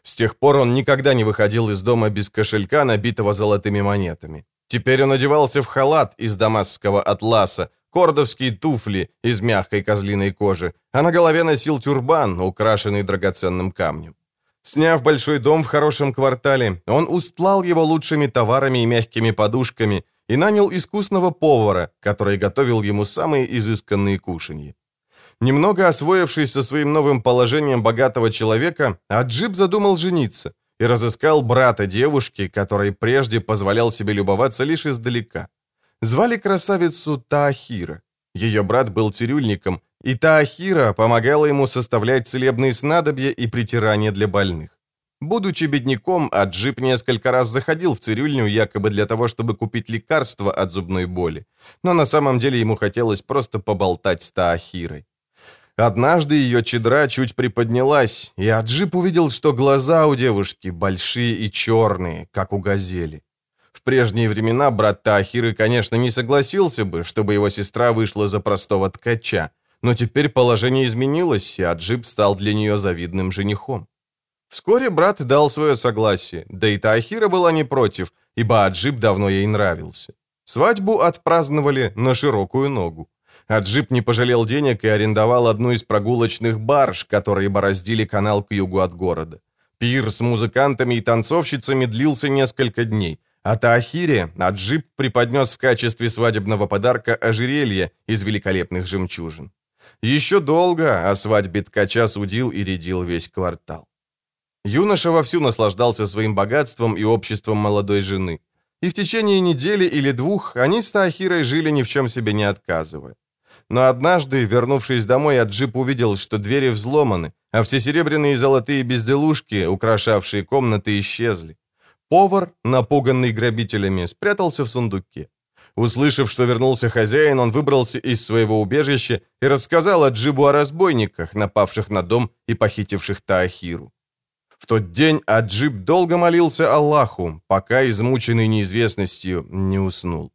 С тех пор он никогда не выходил из дома без кошелька, набитого золотыми монетами. Теперь он одевался в халат из дамасского атласа, кордовские туфли из мягкой козлиной кожи, а на голове носил тюрбан, украшенный драгоценным камнем. Сняв большой дом в хорошем квартале, он устлал его лучшими товарами и мягкими подушками и нанял искусного повара, который готовил ему самые изысканные кушанья. Немного освоившись со своим новым положением богатого человека, Аджиб задумал жениться и разыскал брата девушки, который прежде позволял себе любоваться лишь издалека. Звали красавицу Таахира. Ее брат был цирюльником, и Таахира помогала ему составлять целебные снадобья и притирания для больных. Будучи бедняком, Аджип несколько раз заходил в цирюльню якобы для того, чтобы купить лекарство от зубной боли, но на самом деле ему хотелось просто поболтать с Таахирой. Однажды ее чедра чуть приподнялась, и Аджип увидел, что глаза у девушки большие и черные, как у газели. В прежние времена брат Таахиры, конечно, не согласился бы, чтобы его сестра вышла за простого ткача, но теперь положение изменилось, и Аджип стал для нее завидным женихом. Вскоре брат дал свое согласие, да и Таахира была не против, ибо Аджип давно ей нравился. Свадьбу отпраздновали на широкую ногу. Аджип не пожалел денег и арендовал одну из прогулочных барж, которые бороздили канал к югу от города. Пир с музыкантами и танцовщицами длился несколько дней, а Таахире Аджип преподнес в качестве свадебного подарка ожерелье из великолепных жемчужин. Еще долго о свадьбе ткача судил и рядил весь квартал. Юноша вовсю наслаждался своим богатством и обществом молодой жены. И в течение недели или двух они с Таахирой жили ни в чем себе не отказывая. Но однажды, вернувшись домой, Аджип увидел, что двери взломаны, а все серебряные и золотые безделушки, украшавшие комнаты, исчезли. Повар, напуганный грабителями, спрятался в сундуке. Услышав, что вернулся хозяин, он выбрался из своего убежища и рассказал Аджибу о разбойниках, напавших на дом и похитивших Таахиру. В тот день Аджиб долго молился Аллаху, пока, измученный неизвестностью, не уснул.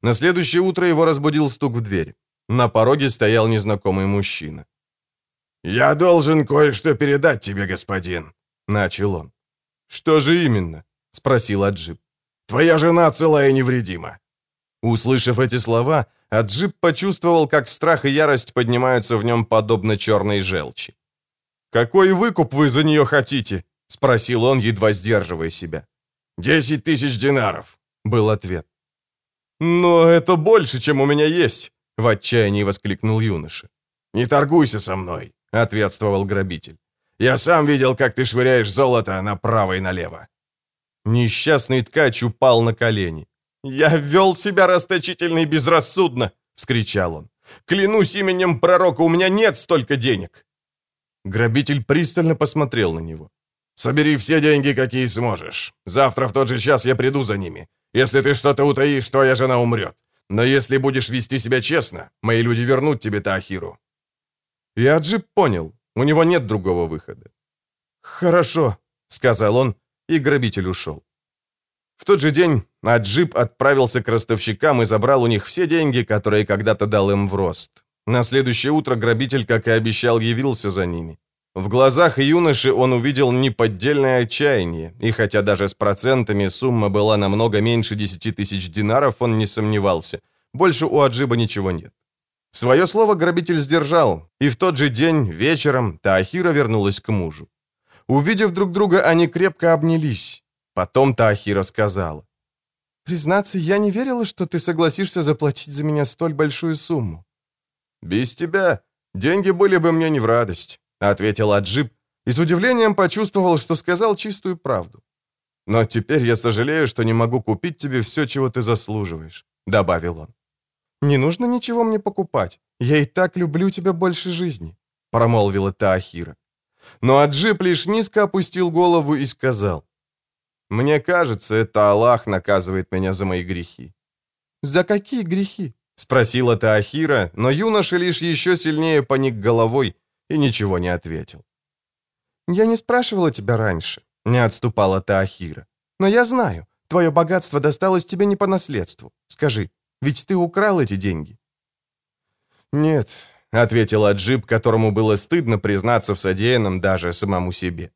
На следующее утро его разбудил стук в дверь. На пороге стоял незнакомый мужчина. «Я должен кое-что передать тебе, господин», — начал он. «Что же именно?» — спросил Аджиб. «Твоя жена целая и невредима». Услышав эти слова, Аджиб почувствовал, как страх и ярость поднимаются в нем подобно черной желчи. «Какой выкуп вы за нее хотите?» — спросил он, едва сдерживая себя. «Десять тысяч динаров», — был ответ. «Но это больше, чем у меня есть. — в отчаянии воскликнул юноша. «Не торгуйся со мной», — ответствовал грабитель. «Я сам видел, как ты швыряешь золото направо и налево». Несчастный ткач упал на колени. «Я вел себя расточительно и безрассудно!» — вскричал он. «Клянусь именем пророка, у меня нет столько денег!» Грабитель пристально посмотрел на него. «Собери все деньги, какие сможешь. Завтра в тот же час я приду за ними. Если ты что-то утаишь, твоя жена умрет. Но если будешь вести себя честно, мои люди вернут тебе Таахиру». И Аджип понял, у него нет другого выхода. «Хорошо», — сказал он, и грабитель ушел. В тот же день Аджип отправился к ростовщикам и забрал у них все деньги, которые когда-то дал им в рост. На следующее утро грабитель, как и обещал, явился за ними. В глазах юноши он увидел неподдельное отчаяние, и хотя даже с процентами сумма была намного меньше 10 тысяч динаров, он не сомневался. Больше у Аджиба ничего нет. Свое слово грабитель сдержал, и в тот же день, вечером, Таахира вернулась к мужу. Увидев друг друга, они крепко обнялись. Потом Таахира сказала. «Признаться, я не верила, что ты согласишься заплатить за меня столь большую сумму». «Без тебя деньги были бы мне не в радость». — ответил Аджиб, и с удивлением почувствовал, что сказал чистую правду. «Но теперь я сожалею, что не могу купить тебе все, чего ты заслуживаешь», — добавил он. «Не нужно ничего мне покупать. Я и так люблю тебя больше жизни», — промолвила Таахира. Но Аджип лишь низко опустил голову и сказал, «Мне кажется, это Аллах наказывает меня за мои грехи». «За какие грехи?» — спросила Таахира, но юноша лишь еще сильнее поник головой и ничего не ответил. «Я не спрашивала тебя раньше», — не отступала Таахира. «Но я знаю, твое богатство досталось тебе не по наследству. Скажи, ведь ты украл эти деньги?» «Нет», — ответил Аджиб, которому было стыдно признаться в содеянном даже самому себе.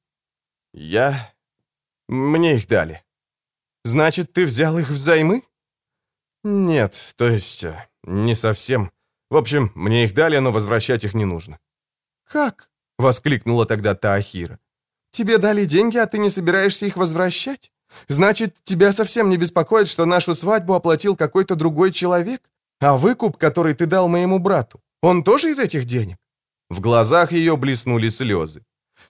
«Я... Мне их дали». «Значит, ты взял их взаймы?» «Нет, то есть, э, не совсем. В общем, мне их дали, но возвращать их не нужно». «Как?» — воскликнула тогда Таахира. «Тебе дали деньги, а ты не собираешься их возвращать? Значит, тебя совсем не беспокоит, что нашу свадьбу оплатил какой-то другой человек? А выкуп, который ты дал моему брату, он тоже из этих денег?» В глазах ее блеснули слезы.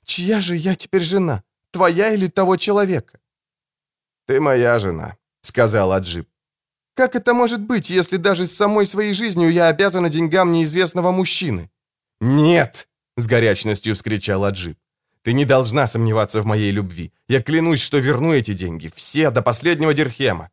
«Чья же я теперь жена? Твоя или того человека?» «Ты моя жена», — сказал Аджип. «Как это может быть, если даже с самой своей жизнью я обязана деньгам неизвестного мужчины?» «Нет!» — с горячностью вскричал Аджип. «Ты не должна сомневаться в моей любви. Я клянусь, что верну эти деньги, все до последнего дирхема».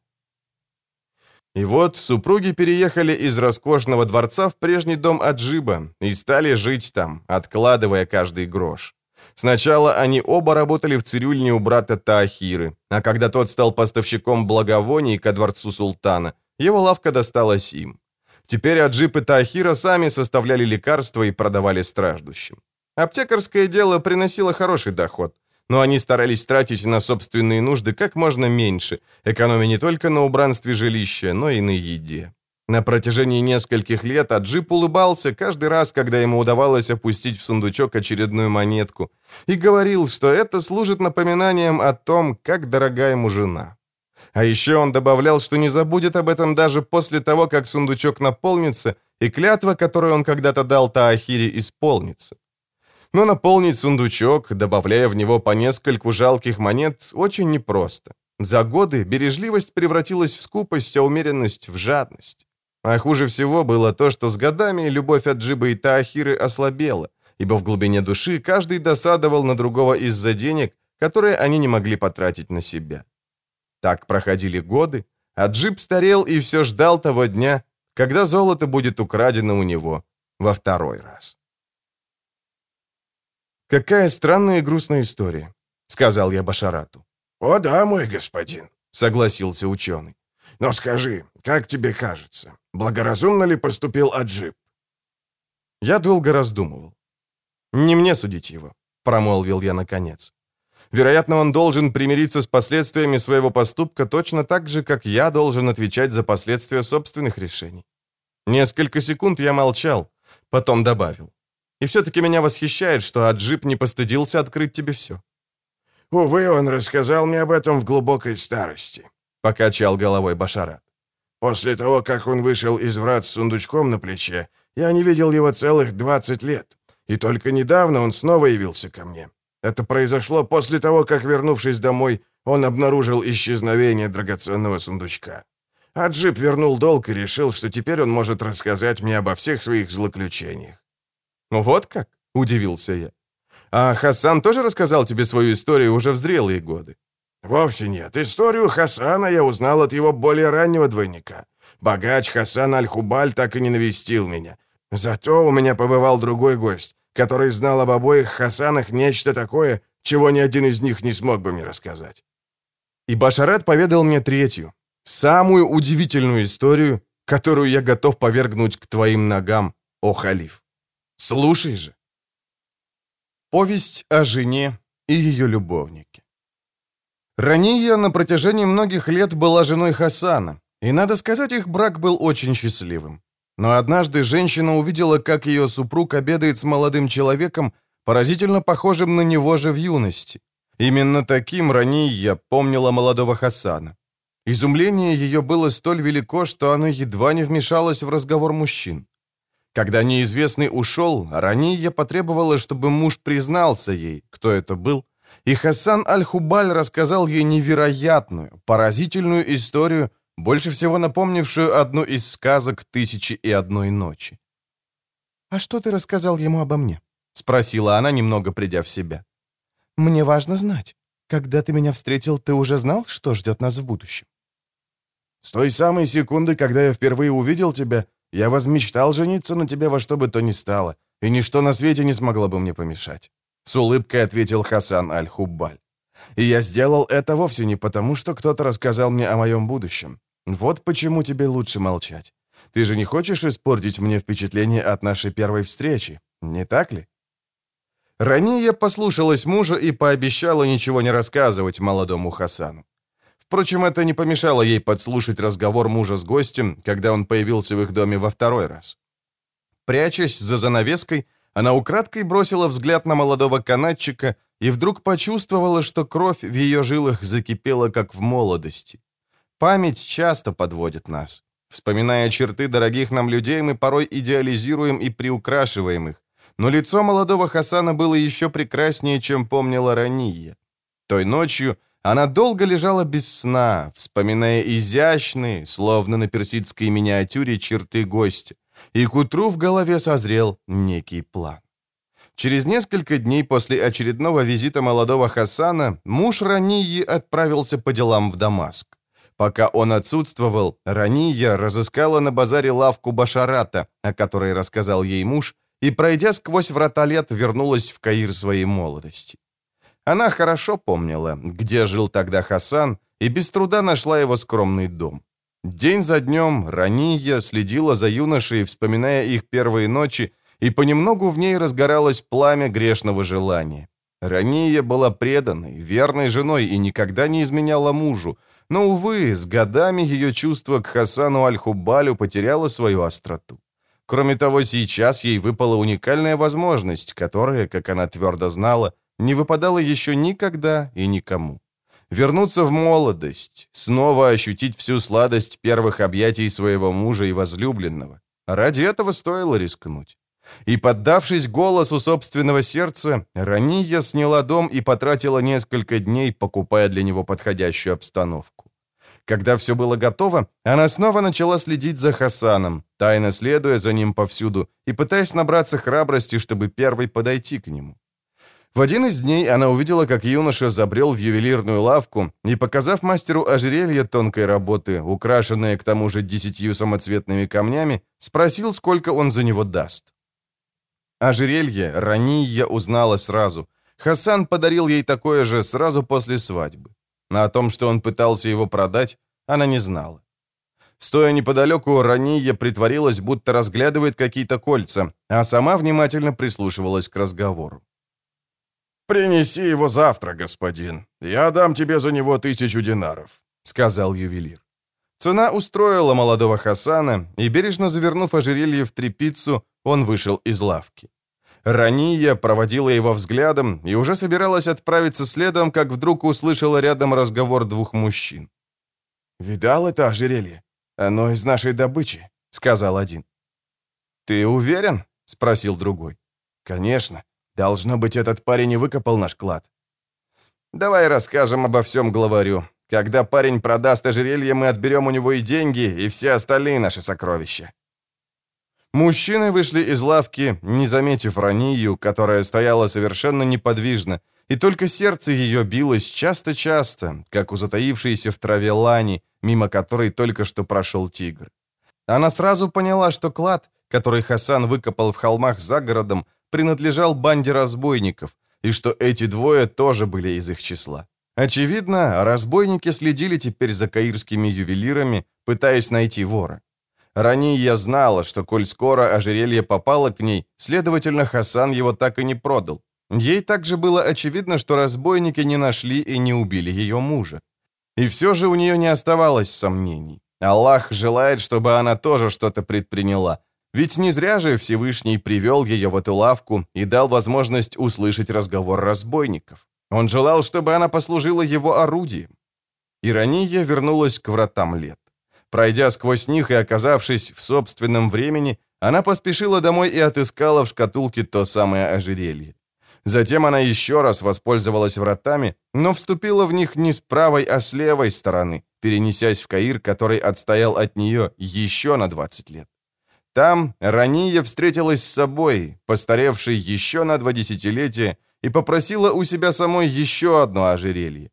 И вот супруги переехали из роскошного дворца в прежний дом Аджиба и стали жить там, откладывая каждый грош. Сначала они оба работали в цирюльне у брата Таахиры, а когда тот стал поставщиком благовоний ко дворцу султана, его лавка досталась им. Теперь Аджип и Таахира сами составляли лекарства и продавали страждущим. Аптекарское дело приносило хороший доход, но они старались тратить на собственные нужды как можно меньше, экономя не только на убранстве жилища, но и на еде. На протяжении нескольких лет Аджип улыбался каждый раз, когда ему удавалось опустить в сундучок очередную монетку, и говорил, что это служит напоминанием о том, как дорога ему жена. А еще он добавлял, что не забудет об этом даже после того, как сундучок наполнится, и клятва, которую он когда-то дал Таахире, исполнится. Но наполнить сундучок, добавляя в него по нескольку жалких монет, очень непросто. За годы бережливость превратилась в скупость, а умеренность в жадность. А хуже всего было то, что с годами любовь от Джиба и Таахиры ослабела, ибо в глубине души каждый досадовал на другого из-за денег, которые они не могли потратить на себя. Так проходили годы, а Джиб старел и все ждал того дня, когда золото будет украдено у него во второй раз. «Какая странная и грустная история», — сказал я Башарату. «О да, мой господин», — согласился ученый. «Но скажи, как тебе кажется, благоразумно ли поступил Аджип?» Я долго раздумывал. «Не мне судить его», — промолвил я наконец. «Вероятно, он должен примириться с последствиями своего поступка точно так же, как я должен отвечать за последствия собственных решений». Несколько секунд я молчал, потом добавил. И все-таки меня восхищает, что Аджип не постыдился открыть тебе все». «Увы, он рассказал мне об этом в глубокой старости», — покачал головой Башарат. «После того, как он вышел из врат с сундучком на плече, я не видел его целых 20 лет, и только недавно он снова явился ко мне. Это произошло после того, как, вернувшись домой, он обнаружил исчезновение драгоценного сундучка. Аджип вернул долг и решил, что теперь он может рассказать мне обо всех своих злоключениях. «Вот как?» — удивился я. «А Хасан тоже рассказал тебе свою историю уже в зрелые годы?» «Вовсе нет. Историю Хасана я узнал от его более раннего двойника. Богач Хасан Аль-Хубаль так и не навестил меня. Зато у меня побывал другой гость, который знал об обоих Хасанах нечто такое, чего ни один из них не смог бы мне рассказать». И Башарат поведал мне третью, самую удивительную историю, которую я готов повергнуть к твоим ногам, о халиф. Слушай же. Повесть о жене и ее любовнике. Рания на протяжении многих лет была женой Хасана, и, надо сказать, их брак был очень счастливым. Но однажды женщина увидела, как ее супруг обедает с молодым человеком, поразительно похожим на него же в юности. Именно таким Рания помнила молодого Хасана. Изумление ее было столь велико, что оно едва не вмешалось в разговор мужчин. Когда неизвестный ушел, Рания потребовала, чтобы муж признался ей, кто это был, и Хасан Аль-Хубаль рассказал ей невероятную, поразительную историю, больше всего напомнившую одну из сказок «Тысячи и одной ночи». «А что ты рассказал ему обо мне?» — спросила она, немного придя в себя. «Мне важно знать. Когда ты меня встретил, ты уже знал, что ждет нас в будущем?» «С той самой секунды, когда я впервые увидел тебя, я возмечтал жениться на тебе во что бы то ни стало, и ничто на свете не смогло бы мне помешать», — с улыбкой ответил Хасан Аль-Хуббаль. «И я сделал это вовсе не потому, что кто-то рассказал мне о моем будущем. Вот почему тебе лучше молчать. Ты же не хочешь испортить мне впечатление от нашей первой встречи, не так ли?» Рания послушалась мужа и пообещала ничего не рассказывать молодому Хасану. Впрочем, это не помешало ей подслушать разговор мужа с гостем, когда он появился в их доме во второй раз. Прячась за занавеской, она украдкой бросила взгляд на молодого канатчика и вдруг почувствовала, что кровь в ее жилах закипела, как в молодости. Память часто подводит нас. Вспоминая черты дорогих нам людей, мы порой идеализируем и приукрашиваем их. Но лицо молодого Хасана было еще прекраснее, чем помнила Рания. Той ночью она долго лежала без сна, вспоминая изящные, словно на персидской миниатюре, черты гостя. И к утру в голове созрел некий план. Через несколько дней после очередного визита молодого Хасана муж Рании отправился по делам в Дамаск. Пока он отсутствовал, Рания разыскала на базаре лавку Башарата, о которой рассказал ей муж, и, пройдя сквозь врата лет, вернулась в Каир своей молодости. Она хорошо помнила, где жил тогда Хасан, и без труда нашла его скромный дом. День за днем Рания следила за юношей, вспоминая их первые ночи, и понемногу в ней разгоралось пламя грешного желания. Рания была преданной, верной женой и никогда не изменяла мужу, но, увы, с годами ее чувство к Хасану Аль-Хубалю потеряло свою остроту. Кроме того, сейчас ей выпала уникальная возможность, которая, как она твердо знала, не выпадала еще никогда и никому. Вернуться в молодость, снова ощутить всю сладость первых объятий своего мужа и возлюбленного. Ради этого стоило рискнуть. И, поддавшись голосу собственного сердца, Рания сняла дом и потратила несколько дней, покупая для него подходящую обстановку. Когда все было готово, она снова начала следить за Хасаном, тайно следуя за ним повсюду и пытаясь набраться храбрости, чтобы первой подойти к нему. В один из дней она увидела, как юноша забрел в ювелирную лавку и, показав мастеру ожерелье тонкой работы, украшенное к тому же десятью самоцветными камнями, спросил, сколько он за него даст. Ожерелье Рания узнала сразу. Хасан подарил ей такое же сразу после свадьбы. Но о том, что он пытался его продать, она не знала. Стоя неподалеку, Рания притворилась, будто разглядывает какие-то кольца, а сама внимательно прислушивалась к разговору. «Принеси его завтра, господин. Я дам тебе за него тысячу динаров», — сказал ювелир. Цена устроила молодого Хасана, и, бережно завернув ожерелье в тряпицу, он вышел из лавки. Рания проводила его взглядом и уже собиралась отправиться следом, как вдруг услышала рядом разговор двух мужчин. «Видал это ожерелье? Оно из нашей добычи», — сказал один. «Ты уверен?» — спросил другой. «Конечно. Должно быть, этот парень и выкопал наш клад». «Давай расскажем обо всем главарю. Когда парень продаст ожерелье, мы отберем у него и деньги, и все остальные наши сокровища». Мужчины вышли из лавки, не заметив Ранию, которая стояла совершенно неподвижно, и только сердце ее билось часто-часто, как у затаившейся в траве лани, мимо которой только что прошел тигр. Она сразу поняла, что клад, который Хасан выкопал в холмах за городом, принадлежал банде разбойников, и что эти двое тоже были из их числа. Очевидно, разбойники следили теперь за каирскими ювелирами, пытаясь найти вора. Ранее я знала, что коль скоро ожерелье попало к ней, следовательно, Хасан его так и не продал. Ей также было очевидно, что разбойники не нашли и не убили ее мужа. И все же у нее не оставалось сомнений. Аллах желает, чтобы она тоже что-то предприняла. Ведь не зря же Всевышний привел ее в эту лавку и дал возможность услышать разговор разбойников. Он желал, чтобы она послужила его орудием. Ирания вернулась к вратам лет. Пройдя сквозь них и оказавшись в собственном времени, она поспешила домой и отыскала в шкатулке то самое ожерелье. Затем она еще раз воспользовалась вратами, но вступила в них не с правой, а с левой стороны, перенесясь в Каир, который отстоял от нее еще на 20 лет. Там Рания встретилась с собой, постаревшей еще на два десятилетия, и попросила у себя самой еще одно ожерелье.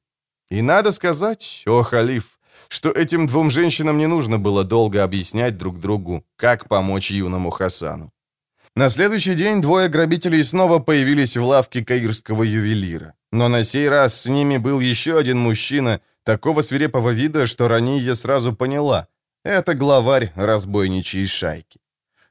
И надо сказать, о халиф, что этим двум женщинам не нужно было долго объяснять друг другу, как помочь юному Хасану. На следующий день двое грабителей снова появились в лавке каирского ювелира. Но на сей раз с ними был еще один мужчина, такого свирепого вида, что Рания сразу поняла. Это главарь разбойничьей шайки.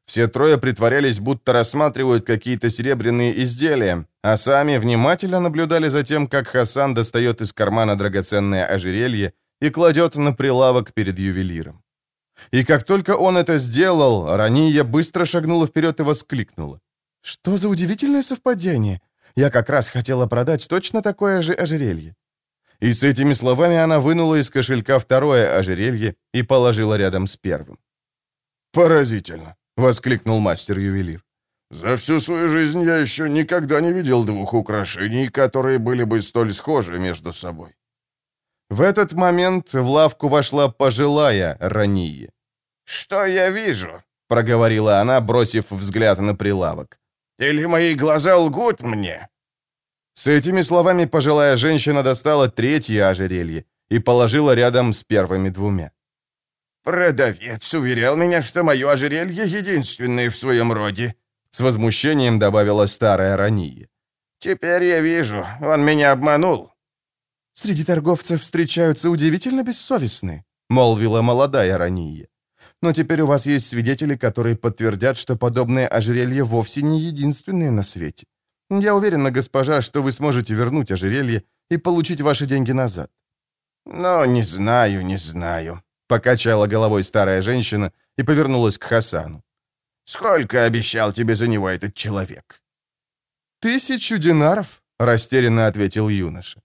Все трое притворялись, будто рассматривают какие-то серебряные изделия, а сами внимательно наблюдали за тем, как Хасан достает из кармана драгоценное ожерелье и кладет на прилавок перед ювелиром. И как только он это сделал, Рания быстро шагнула вперед и воскликнула. «Что за удивительное совпадение? Я как раз хотела продать точно такое же ожерелье». И с этими словами она вынула из кошелька второе ожерелье и положила рядом с первым. «Поразительно!» — воскликнул мастер-ювелир. «За всю свою жизнь я еще никогда не видел двух украшений, которые были бы столь схожи между собой». В этот момент в лавку вошла пожилая Рания. «Что я вижу?» — проговорила она, бросив взгляд на прилавок. «Или мои глаза лгут мне?» С этими словами пожилая женщина достала третье ожерелье и положила рядом с первыми двумя. «Продавец уверял меня, что мое ожерелье единственное в своем роде», с возмущением добавила старая Рания. «Теперь я вижу, он меня обманул». «Среди торговцев встречаются удивительно бессовестные», — молвила молодая Рания. «Но теперь у вас есть свидетели, которые подтвердят, что подобное ожерелье вовсе не единственное на свете. Я уверена, госпожа, что вы сможете вернуть ожерелье и получить ваши деньги назад». «Но не знаю, не знаю», — покачала головой старая женщина и повернулась к Хасану. «Сколько обещал тебе за него этот человек?» «Тысячу динаров», — растерянно ответил юноша.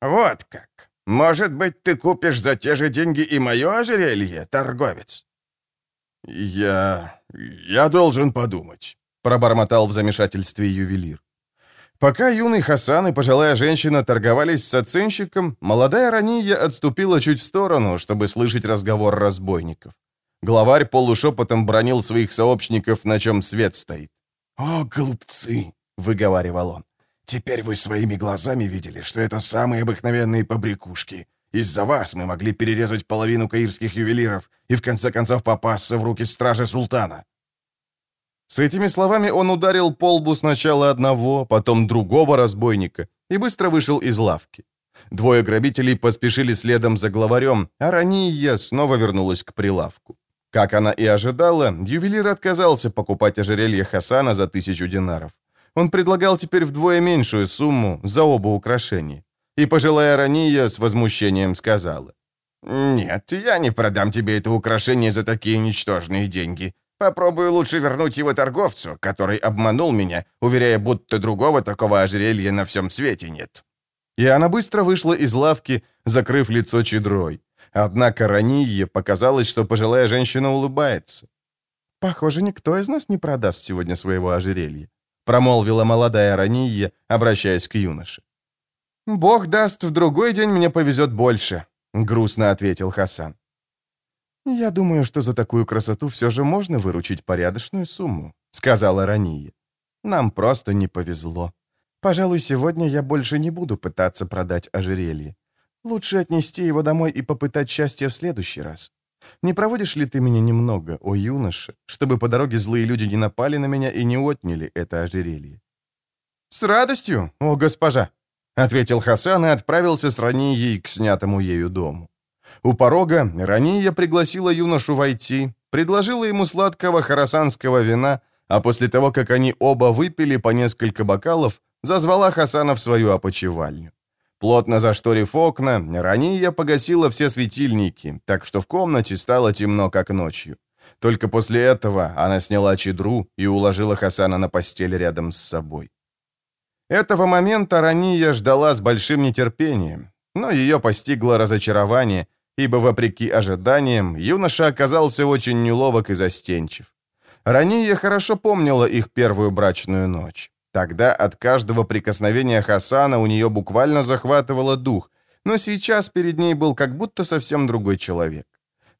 «Вот как. Может быть, ты купишь за те же деньги и мое ожерелье, торговец?» «Я... я должен подумать», — пробормотал в замешательстве ювелир. Пока юный Хасан и пожилая женщина торговались с оценщиком, молодая Рания отступила чуть в сторону, чтобы слышать разговор разбойников. Главарь полушепотом бронил своих сообщников, на чем свет стоит. «О, голубцы!» — выговаривал он. Теперь вы своими глазами видели, что это самые обыкновенные побрякушки. Из-за вас мы могли перерезать половину каирских ювелиров и в конце концов попасться в руки стражи султана». С этими словами он ударил по лбу сначала одного, потом другого разбойника и быстро вышел из лавки. Двое грабителей поспешили следом за главарем, а Рания снова вернулась к прилавку. Как она и ожидала, ювелир отказался покупать ожерелье Хасана за тысячу динаров. Он предлагал теперь вдвое меньшую сумму за оба украшения. И пожилая Рания с возмущением сказала. «Нет, я не продам тебе это украшение за такие ничтожные деньги. Попробую лучше вернуть его торговцу, который обманул меня, уверяя, будто другого такого ожерелья на всем свете нет». И она быстро вышла из лавки, закрыв лицо чедрой. Однако Рание показалось, что пожилая женщина улыбается. «Похоже, никто из нас не продаст сегодня своего ожерелья промолвила молодая Рания, обращаясь к юноше. «Бог даст, в другой день мне повезет больше», — грустно ответил Хасан. «Я думаю, что за такую красоту все же можно выручить порядочную сумму», — сказала Рания. «Нам просто не повезло. Пожалуй, сегодня я больше не буду пытаться продать ожерелье. Лучше отнести его домой и попытать счастье в следующий раз. Не проводишь ли ты меня немного, о юноша, чтобы по дороге злые люди не напали на меня и не отняли это ожерелье?» «С радостью, о госпожа!» — ответил Хасан и отправился с Ранией к снятому ею дому. У порога Рания пригласила юношу войти, предложила ему сладкого харасанского вина, а после того, как они оба выпили по несколько бокалов, зазвала Хасана в свою опочивальню. Плотно зашторив окна, Рания погасила все светильники, так что в комнате стало темно, как ночью. Только после этого она сняла чедру и уложила Хасана на постель рядом с собой. Этого момента Рания ждала с большим нетерпением, но ее постигло разочарование, ибо, вопреки ожиданиям, юноша оказался очень неловок и застенчив. Рания хорошо помнила их первую брачную ночь. Тогда от каждого прикосновения Хасана у нее буквально захватывало дух, но сейчас перед ней был как будто совсем другой человек.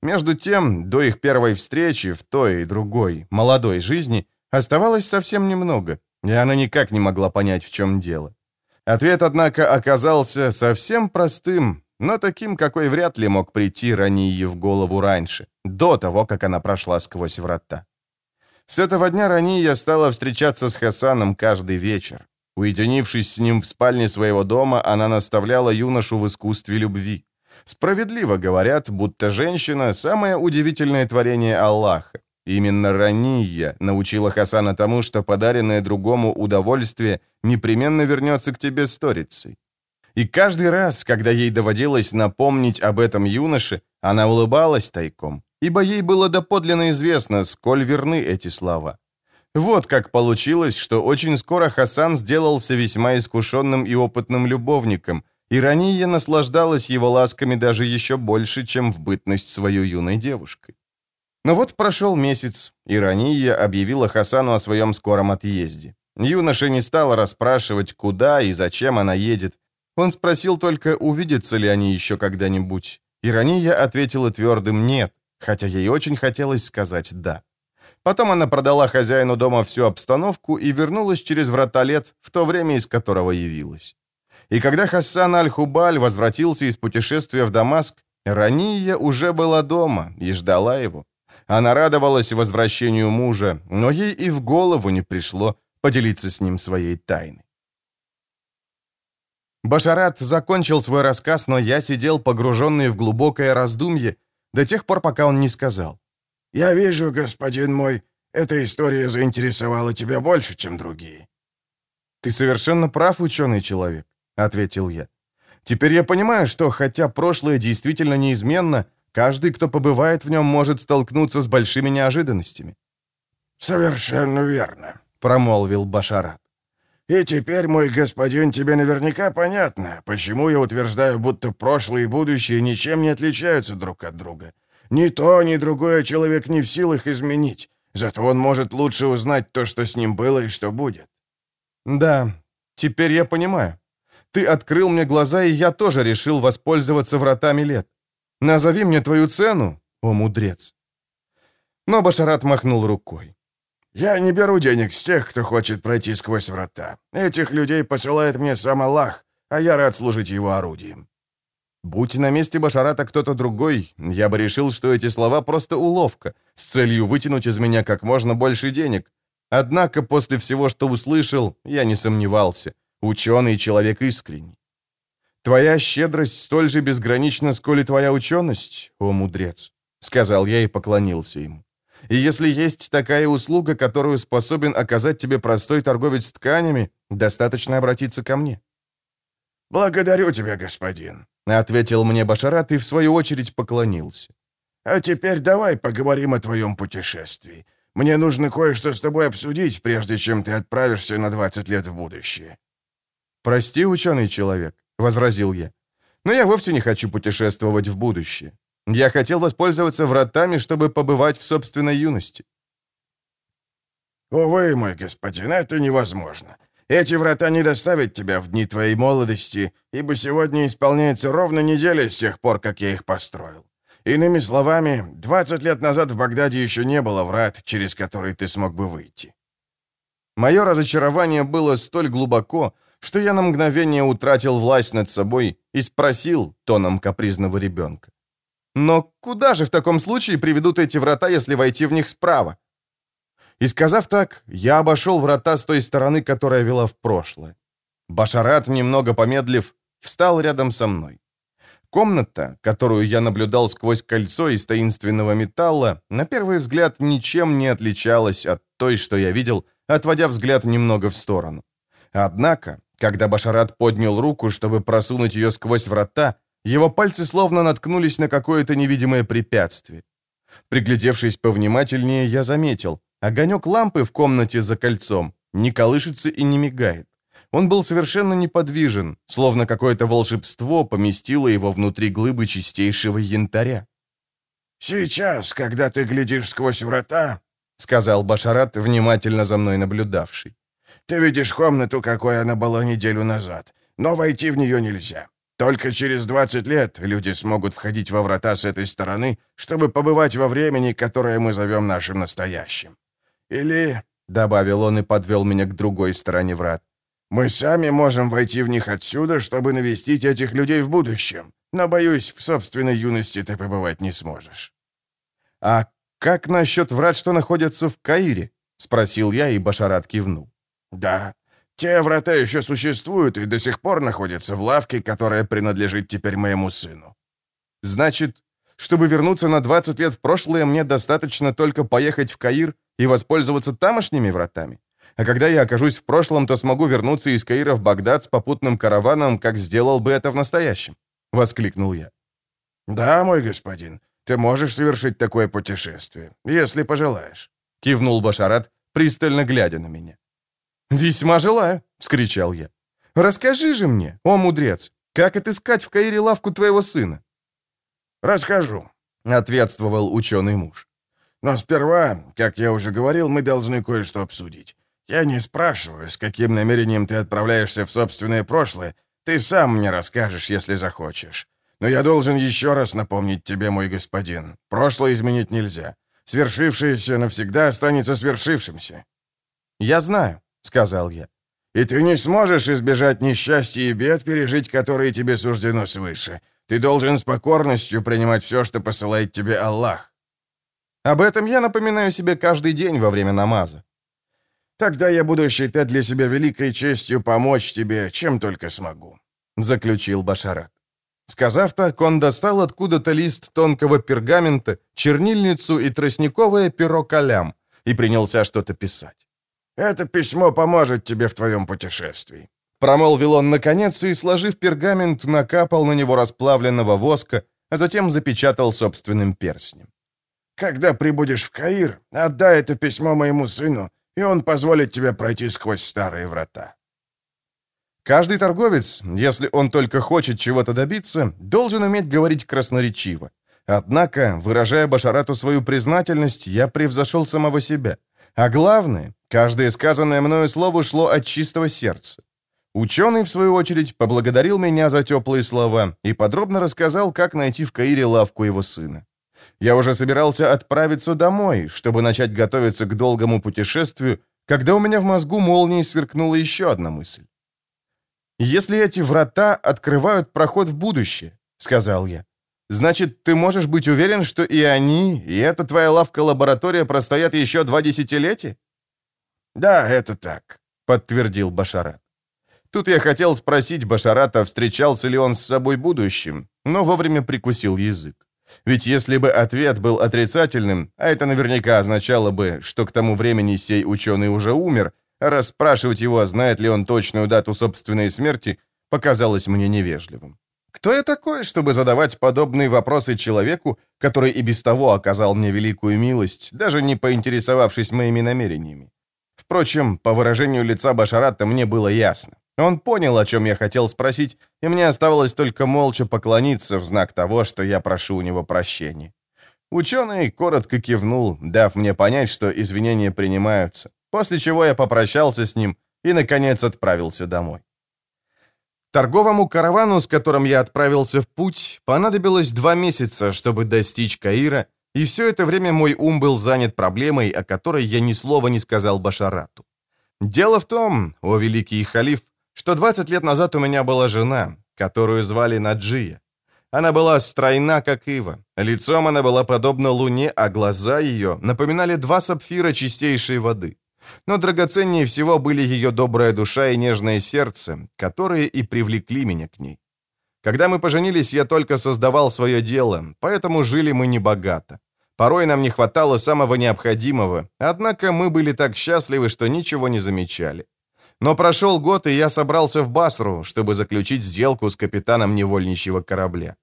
Между тем, до их первой встречи в той и другой, молодой жизни, оставалось совсем немного, и она никак не могла понять, в чем дело. Ответ, однако, оказался совсем простым, но таким, какой вряд ли мог прийти ранее в голову раньше, до того, как она прошла сквозь врата. С этого дня Рания стала встречаться с Хасаном каждый вечер. Уединившись с ним в спальне своего дома, она наставляла юношу в искусстве любви. Справедливо говорят, будто женщина – самое удивительное творение Аллаха. Именно Рания научила Хасана тому, что подаренное другому удовольствие непременно вернется к тебе сторицей. И каждый раз, когда ей доводилось напомнить об этом юноше, она улыбалась тайком, ибо ей было доподлинно известно, сколь верны эти слова. Вот как получилось, что очень скоро Хасан сделался весьма искушенным и опытным любовником, и Рания наслаждалась его ласками даже еще больше, чем в бытность свою юной девушкой. Но вот прошел месяц, и Рания объявила Хасану о своем скором отъезде. Юноша не стал расспрашивать, куда и зачем она едет. Он спросил только, увидятся ли они еще когда-нибудь. И Рания ответила твердым «нет», хотя ей очень хотелось сказать «да». Потом она продала хозяину дома всю обстановку и вернулась через врата лет, в то время из которого явилась. И когда Хассан Аль-Хубаль возвратился из путешествия в Дамаск, Рания уже была дома и ждала его. Она радовалась возвращению мужа, но ей и в голову не пришло поделиться с ним своей тайной. Башарат закончил свой рассказ, но я сидел погруженный в глубокое раздумье до тех пор, пока он не сказал. «Я вижу, господин мой, эта история заинтересовала тебя больше, чем другие». «Ты совершенно прав, ученый человек», — ответил я. «Теперь я понимаю, что, хотя прошлое действительно неизменно, каждый, кто побывает в нем, может столкнуться с большими неожиданностями». «Совершенно верно», — промолвил Башарат. «И теперь, мой господин, тебе наверняка понятно, почему я утверждаю, будто прошлое и будущее ничем не отличаются друг от друга. Ни то, ни другое человек не в силах изменить, зато он может лучше узнать то, что с ним было и что будет». «Да, теперь я понимаю. Ты открыл мне глаза, и я тоже решил воспользоваться вратами лет. Назови мне твою цену, о мудрец». Но Башарат махнул рукой. «Я не беру денег с тех, кто хочет пройти сквозь врата. Этих людей посылает мне сам Аллах, а я рад служить его орудием». Будь на месте Башарата кто-то другой, я бы решил, что эти слова просто уловка, с целью вытянуть из меня как можно больше денег. Однако после всего, что услышал, я не сомневался. Ученый человек искренний. «Твоя щедрость столь же безгранична, сколь и твоя ученость, о мудрец», — сказал я и поклонился ему. И если есть такая услуга, которую способен оказать тебе простой торговец тканями, достаточно обратиться ко мне». «Благодарю тебя, господин», — ответил мне Башарат и в свою очередь поклонился. «А теперь давай поговорим о твоем путешествии. Мне нужно кое-что с тобой обсудить, прежде чем ты отправишься на 20 лет в будущее». «Прости, ученый человек», — возразил я, «но я вовсе не хочу путешествовать в будущее. Я хотел воспользоваться вратами, чтобы побывать в собственной юности». «Увы, мой господин, это невозможно. Эти врата не доставят тебя в дни твоей молодости, ибо сегодня исполняется ровно неделя с тех пор, как я их построил. Иными словами, 20 лет назад в Багдаде еще не было врат, через которые ты смог бы выйти». Мое разочарование было столь глубоко, что я на мгновение утратил власть над собой и спросил тоном капризного ребенка. Но куда же в таком случае приведут эти врата, если войти в них справа? И сказав так, я обошел врата с той стороны, которая вела в прошлое. Башарат, немного помедлив, встал рядом со мной. Комната, которую я наблюдал сквозь кольцо из таинственного металла, на первый взгляд ничем не отличалась от той, что я видел, отводя взгляд немного в сторону. Однако, когда Башарат поднял руку, чтобы просунуть ее сквозь врата, его пальцы словно наткнулись на какое-то невидимое препятствие. Приглядевшись повнимательнее, я заметил, огонек лампы в комнате за кольцом не колышется и не мигает. Он был совершенно неподвижен, словно какое-то волшебство поместило его внутри глыбы чистейшего янтаря. «Сейчас, когда ты глядишь сквозь врата», — сказал Башарат, внимательно за мной наблюдавший, «ты видишь комнату, какой она была неделю назад, но войти в нее нельзя. Только через 20 лет люди смогут входить во врата с этой стороны, чтобы побывать во времени, которое мы зовем нашим настоящим. Или, — добавил он и подвел меня к другой стороне врат, — мы сами можем войти в них отсюда, чтобы навестить этих людей в будущем. Но, боюсь, в собственной юности ты побывать не сможешь. А как насчет врат, что находятся в Каире? — спросил я, и Башарат кивнул. «Да, те врата еще существуют и до сих пор находятся в лавке, которая принадлежит теперь моему сыну». «Значит, чтобы вернуться на 20 лет в прошлое, мне достаточно только поехать в Каир и воспользоваться тамошними вратами? А когда я окажусь в прошлом, то смогу вернуться из Каира в Багдад с попутным караваном, как сделал бы это в настоящем?» — воскликнул я. «Да, мой господин, ты можешь совершить такое путешествие, если пожелаешь», — кивнул Башарат, пристально глядя на меня. «Весьма желаю!» — вскричал я. «Расскажи же мне, о мудрец, как отыскать в Каире лавку твоего сына?» «Расскажу», — ответствовал ученый муж. «Но сперва, как я уже говорил, мы должны кое-что обсудить. Я не спрашиваю, с каким намерением ты отправляешься в собственное прошлое. Ты сам мне расскажешь, если захочешь. Но я должен еще раз напомнить тебе, мой господин. Прошлое изменить нельзя. Свершившееся навсегда останется свершившимся». «Я знаю», — сказал я. «И ты не сможешь избежать несчастья и бед, пережить которые тебе суждено свыше. Ты должен с покорностью принимать все, что посылает тебе Аллах». «Об этом я напоминаю себе каждый день во время намаза». «Тогда я буду считать для себя великой честью помочь тебе, чем только смогу», — заключил Башарат. Сказав так, он достал откуда-то лист тонкого пергамента, чернильницу и тростниковое перо калям и принялся что-то писать. Это письмо поможет тебе в твоем путешествии». Промолвил он наконец и, сложив пергамент, накапал на него расплавленного воска, а затем запечатал собственным перстнем. «Когда прибудешь в Каир, отдай это письмо моему сыну, и он позволит тебе пройти сквозь старые врата». Каждый торговец, если он только хочет чего-то добиться, должен уметь говорить красноречиво. Однако, выражая Башарату свою признательность, я превзошел самого себя. А главное, каждое сказанное мною слово шло от чистого сердца. Ученый, в свою очередь, поблагодарил меня за теплые слова и подробно рассказал, как найти в Каире лавку его сына. Я уже собирался отправиться домой, чтобы начать готовиться к долгому путешествию, когда у меня в мозгу молнией сверкнула еще одна мысль. «Если эти врата открывают проход в будущее», — сказал я, Значит, ты можешь быть уверен, что и они, и эта твоя лавка-лаборатория простоят еще два десятилетия?» «Да, это так», — подтвердил Башарат. Тут я хотел спросить Башарата, встречался ли он с собой будущим, но вовремя прикусил язык. Ведь если бы ответ был отрицательным, а это наверняка означало бы, что к тому времени сей ученый уже умер, расспрашивать его, знает ли он точную дату собственной смерти, показалось мне невежливым. Кто я такой, чтобы задавать подобные вопросы человеку, который и без того оказал мне великую милость, даже не поинтересовавшись моими намерениями? Впрочем, по выражению лица Башарата мне было ясно. Он понял, о чем я хотел спросить, и мне оставалось только молча поклониться в знак того, что я прошу у него прощения. Ученый коротко кивнул, дав мне понять, что извинения принимаются, после чего я попрощался с ним и, наконец, отправился домой. Торговому каравану, с которым я отправился в путь, понадобилось два месяца, чтобы достичь Каира, и все это время мой ум был занят проблемой, о которой я ни слова не сказал Башарату. Дело в том, о великий халиф, что 20 лет назад у меня была жена, которую звали Наджия. Она была стройна, как ива. Лицом она была подобна луне, а глаза ее напоминали два сапфира чистейшей воды. Но драгоценнее всего были ее добрая душа и нежное сердце, которые и привлекли меня к ней. Когда мы поженились, я только создавал свое дело, поэтому жили мы небогато. Порой нам не хватало самого необходимого, однако мы были так счастливы, что ничего не замечали. Но прошел год, и я собрался в Басру, чтобы заключить сделку с капитаном невольничьего корабля.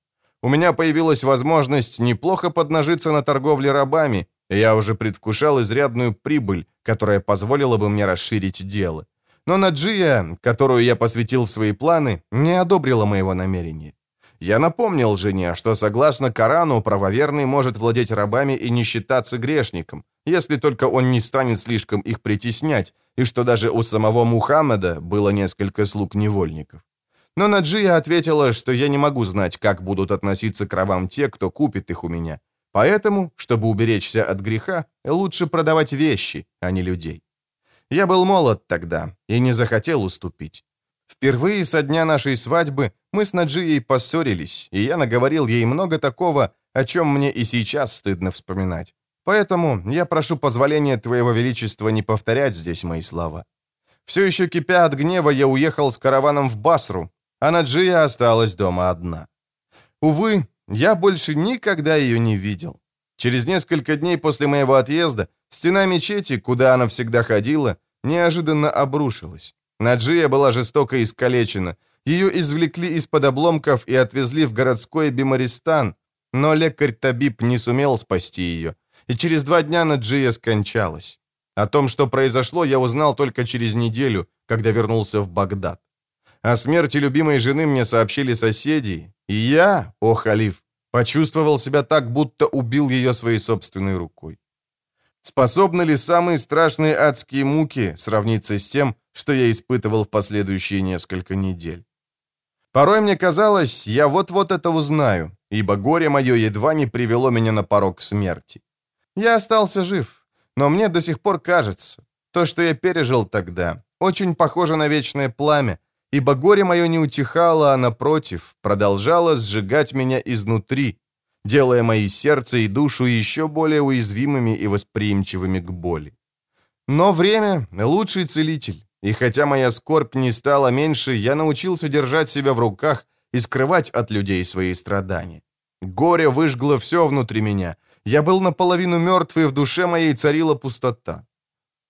У меня появилась возможность неплохо поднажиться на торговле рабами, и я уже предвкушал изрядную прибыль, которая позволила бы мне расширить дело. Но Наджия, которую я посвятил в свои планы, не одобрила моего намерения. Я напомнил жене, что согласно Корану правоверный может владеть рабами и не считаться грешником, если только он не станет слишком их притеснять, и что даже у самого Мухаммеда было несколько слуг-невольников. Но Наджия ответила, что я не могу знать, как будут относиться к рабам те, кто купит их у меня. Поэтому, чтобы уберечься от греха, лучше продавать вещи, а не людей. Я был молод тогда и не захотел уступить. Впервые со дня нашей свадьбы мы с Наджией поссорились, и я наговорил ей много такого, о чем мне и сейчас стыдно вспоминать. Поэтому я прошу позволения Твоего Величества не повторять здесь мои слова. Все еще кипя от гнева, я уехал с караваном в Басру, а Наджия осталась дома одна. Увы, я больше никогда ее не видел. Через несколько дней после моего отъезда стена мечети, куда она всегда ходила, неожиданно обрушилась. Наджия была жестоко искалечена. Ее извлекли из-под обломков и отвезли в городской Бимаристан, но лекарь Табиб не сумел спасти ее, и через два дня Наджия скончалась. О том, что произошло, я узнал только через неделю, когда вернулся в Багдад. О смерти любимой жены мне сообщили соседи, и я, о халиф, почувствовал себя так, будто убил ее своей собственной рукой. Способны ли самые страшные адские муки сравниться с тем, что я испытывал в последующие несколько недель? Порой мне казалось, я вот-вот это узнаю, ибо горе мое едва не привело меня на порог смерти. Я остался жив, но мне до сих пор кажется, то, что я пережил тогда, очень похоже на вечное пламя, ибо горе мое не утихало, а напротив, продолжало сжигать меня изнутри, делая мои сердце и душу еще более уязвимыми и восприимчивыми к боли. Но время — лучший целитель, и хотя моя скорбь не стала меньше, я научился держать себя в руках и скрывать от людей свои страдания. Горе выжгло все внутри меня. Я был наполовину мертв, и в душе моей царила пустота.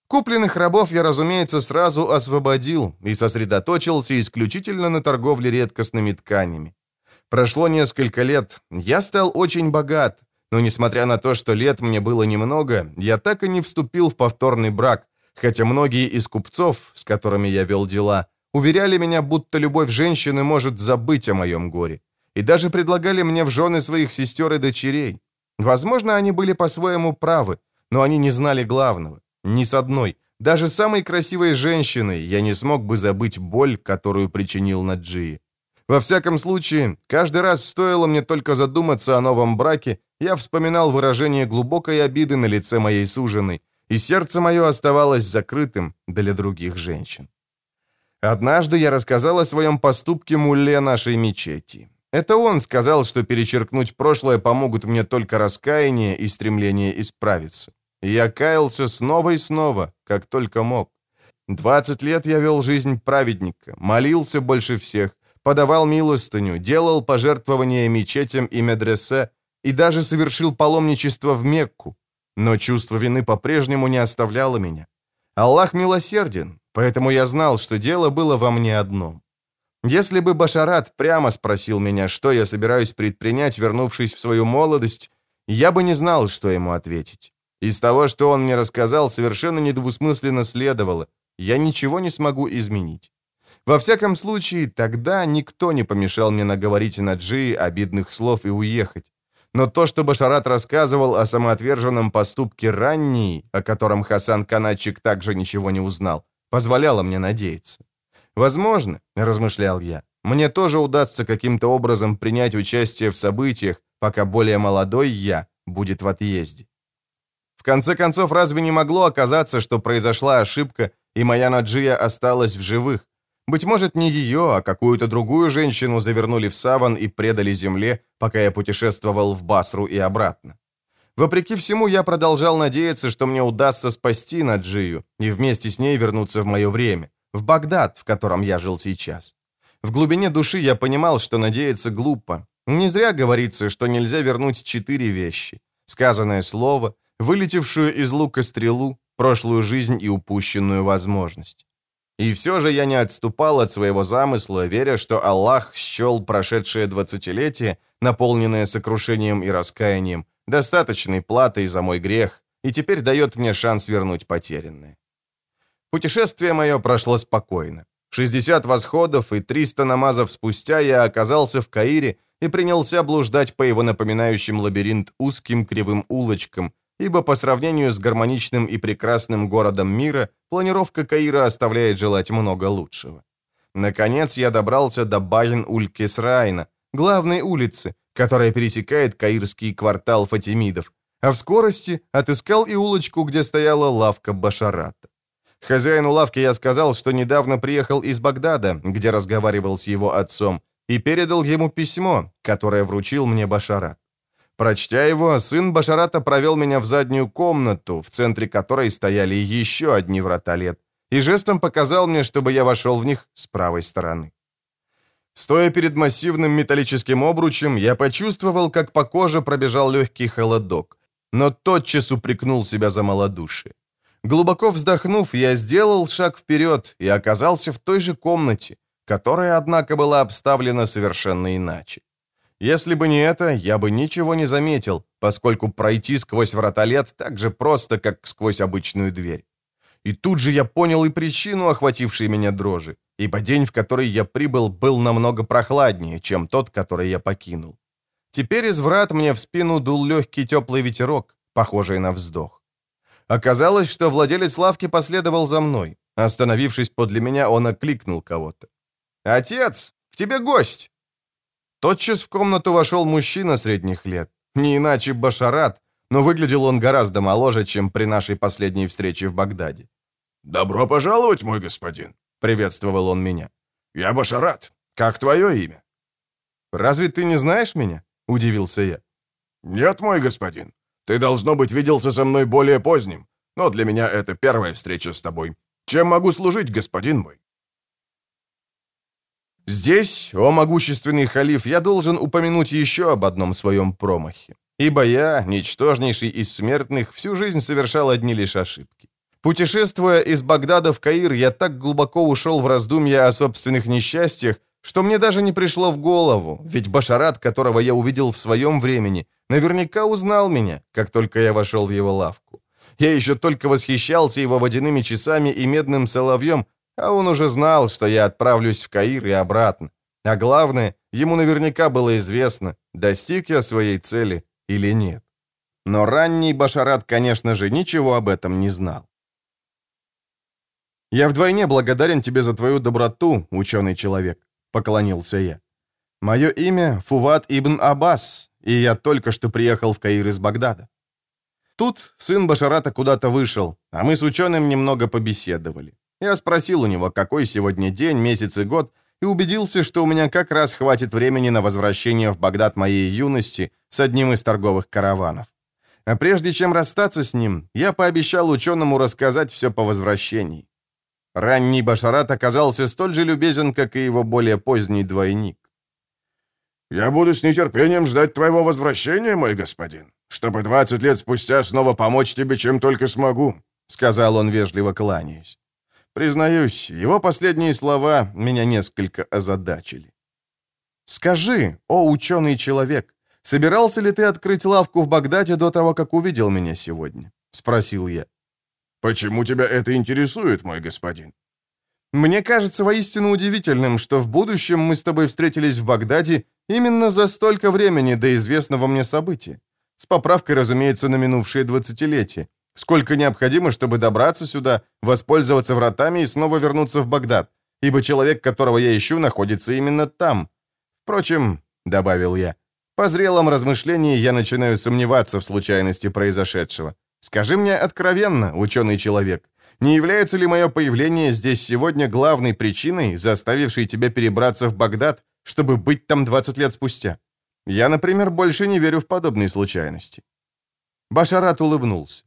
Купленных рабов я, разумеется, сразу освободил и сосредоточился исключительно на торговле редкостными тканями. Прошло несколько лет, я стал очень богат, но несмотря на то, что лет мне было немного, я так и не вступил в повторный брак, хотя многие из купцов, с которыми я вел дела, уверяли меня, будто любовь женщины может забыть о моем горе, и даже предлагали мне в жены своих сестер и дочерей. Возможно, они были по-своему правы, но они не знали главного. Ни с одной, даже самой красивой женщиной я не смог бы забыть боль, которую причинил Наджии. Во всяком случае, каждый раз стоило мне только задуматься о новом браке, я вспоминал выражение глубокой обиды на лице моей суженой, и сердце мое оставалось закрытым для других женщин. Однажды я рассказал о своем поступке мулле нашей мечети. Это он сказал, что перечеркнуть прошлое помогут мне только раскаяние и стремление исправиться. И я каялся снова и снова, как только мог. Двадцать лет я вел жизнь праведника, молился больше всех, подавал милостыню, делал пожертвования мечетям и медресе и даже совершил паломничество в Мекку. Но чувство вины по-прежнему не оставляло меня. Аллах милосерден, поэтому я знал, что дело было во мне одном. Если бы Башарат прямо спросил меня, что я собираюсь предпринять, вернувшись в свою молодость, я бы не знал, что ему ответить. Из того, что он мне рассказал, совершенно недвусмысленно следовало. Я ничего не смогу изменить. Во всяком случае, тогда никто не помешал мне наговорить Наджии обидных слов и уехать. Но то, что Башарат рассказывал о самоотверженном поступке ранней, о котором Хасан Канадчик также ничего не узнал, позволяло мне надеяться. «Возможно», — размышлял я, — «мне тоже удастся каким-то образом принять участие в событиях, пока более молодой я будет в отъезде конце концов, разве не могло оказаться, что произошла ошибка, и моя Наджия осталась в живых? Быть может, не ее, а какую-то другую женщину завернули в саван и предали земле, пока я путешествовал в Басру и обратно. Вопреки всему, я продолжал надеяться, что мне удастся спасти Наджию и вместе с ней вернуться в мое время, в Багдад, в котором я жил сейчас. В глубине души я понимал, что надеяться глупо. Не зря говорится, что нельзя вернуть четыре вещи. Сказанное слово, вылетевшую из лука стрелу, прошлую жизнь и упущенную возможность. И все же я не отступал от своего замысла, веря, что Аллах счел прошедшее двадцатилетие, наполненное сокрушением и раскаянием, достаточной платой за мой грех, и теперь дает мне шанс вернуть потерянное. Путешествие мое прошло спокойно. 60 восходов и 300 намазов спустя я оказался в Каире и принялся блуждать по его напоминающим лабиринт узким кривым улочкам, ибо по сравнению с гармоничным и прекрасным городом мира, планировка Каира оставляет желать много лучшего. Наконец я добрался до Байн-Уль-Кесрайна, главной улицы, которая пересекает каирский квартал Фатимидов, а вскорости отыскал и улочку, где стояла лавка Башарата. Хозяину лавки я сказал, что недавно приехал из Багдада, где разговаривал с его отцом, и передал ему письмо, которое вручил мне Башарат. Прочтя его, сын Башарата провел меня в заднюю комнату, в центре которой стояли еще одни врата лет, и жестом показал мне, чтобы я вошел в них с правой стороны. Стоя перед массивным металлическим обручем, я почувствовал, как по коже пробежал легкий холодок, но тотчас упрекнул себя за малодушие. Глубоко вздохнув, я сделал шаг вперед и оказался в той же комнате, которая, однако, была обставлена совершенно иначе. Если бы не это, я бы ничего не заметил, поскольку пройти сквозь врата лет так же просто, как сквозь обычную дверь. И тут же я понял и причину, охватившей меня дрожи, ибо день, в который я прибыл, был намного прохладнее, чем тот, который я покинул. Теперь из врат мне в спину дул легкий теплый ветерок, похожий на вздох. Оказалось, что владелец лавки последовал за мной. Остановившись подле меня, он окликнул кого-то. «Отец, к тебе гость!» Тотчас в комнату вошел мужчина средних лет, не иначе Башарат, но выглядел он гораздо моложе, чем при нашей последней встрече в Багдаде. «Добро пожаловать, мой господин!» — приветствовал он меня. «Я Башарат. Как твое имя?» «Разве ты не знаешь меня?» — удивился я. «Нет, мой господин. Ты, должно быть, виделся со мной более поздним, но для меня это первая встреча с тобой. Чем могу служить, господин мой?» Здесь, о могущественный халиф, я должен упомянуть еще об одном своем промахе. Ибо я, ничтожнейший из смертных, всю жизнь совершал одни лишь ошибки. Путешествуя из Багдада в Каир, я так глубоко ушел в раздумья о собственных несчастьях, что мне даже не пришло в голову, ведь Башарат, которого я увидел в своем времени, наверняка узнал меня, как только я вошел в его лавку. Я еще только восхищался его водяными часами и медным соловьем, а он уже знал, что я отправлюсь в Каир и обратно. А главное, ему наверняка было известно, достиг я своей цели или нет. Но ранний Башарат, конечно же, ничего об этом не знал. «Я вдвойне благодарен тебе за твою доброту, ученый человек», — поклонился я. «Мое имя Фуват Ибн Аббас, и я только что приехал в Каир из Багдада». Тут сын Башарата куда-то вышел, а мы с ученым немного побеседовали. Я спросил у него, какой сегодня день, месяц и год, и убедился, что у меня как раз хватит времени на возвращение в Багдад моей юности с одним из торговых караванов. А прежде чем расстаться с ним, я пообещал ученому рассказать все по возвращении. Ранний Башарат оказался столь же любезен, как и его более поздний двойник. «Я буду с нетерпением ждать твоего возвращения, мой господин, чтобы 20 лет спустя снова помочь тебе, чем только смогу», — сказал он, вежливо кланяясь. Признаюсь, его последние слова меня несколько озадачили. «Скажи, о ученый человек, собирался ли ты открыть лавку в Багдаде до того, как увидел меня сегодня?» — спросил я. «Почему тебя это интересует, мой господин?» «Мне кажется воистину удивительным, что в будущем мы с тобой встретились в Багдаде именно за столько времени до известного мне события. С поправкой, разумеется, на минувшие двадцатилетия. Сколько необходимо, чтобы добраться сюда, воспользоваться вратами и снова вернуться в Багдад, ибо человек, которого я ищу, находится именно там. Впрочем, — добавил я, — по зрелом размышлении я начинаю сомневаться в случайности произошедшего. Скажи мне откровенно, ученый человек, не является ли мое появление здесь сегодня главной причиной, заставившей тебя перебраться в Багдад, чтобы быть там 20 лет спустя? Я, например, больше не верю в подобные случайности». Башарат улыбнулся.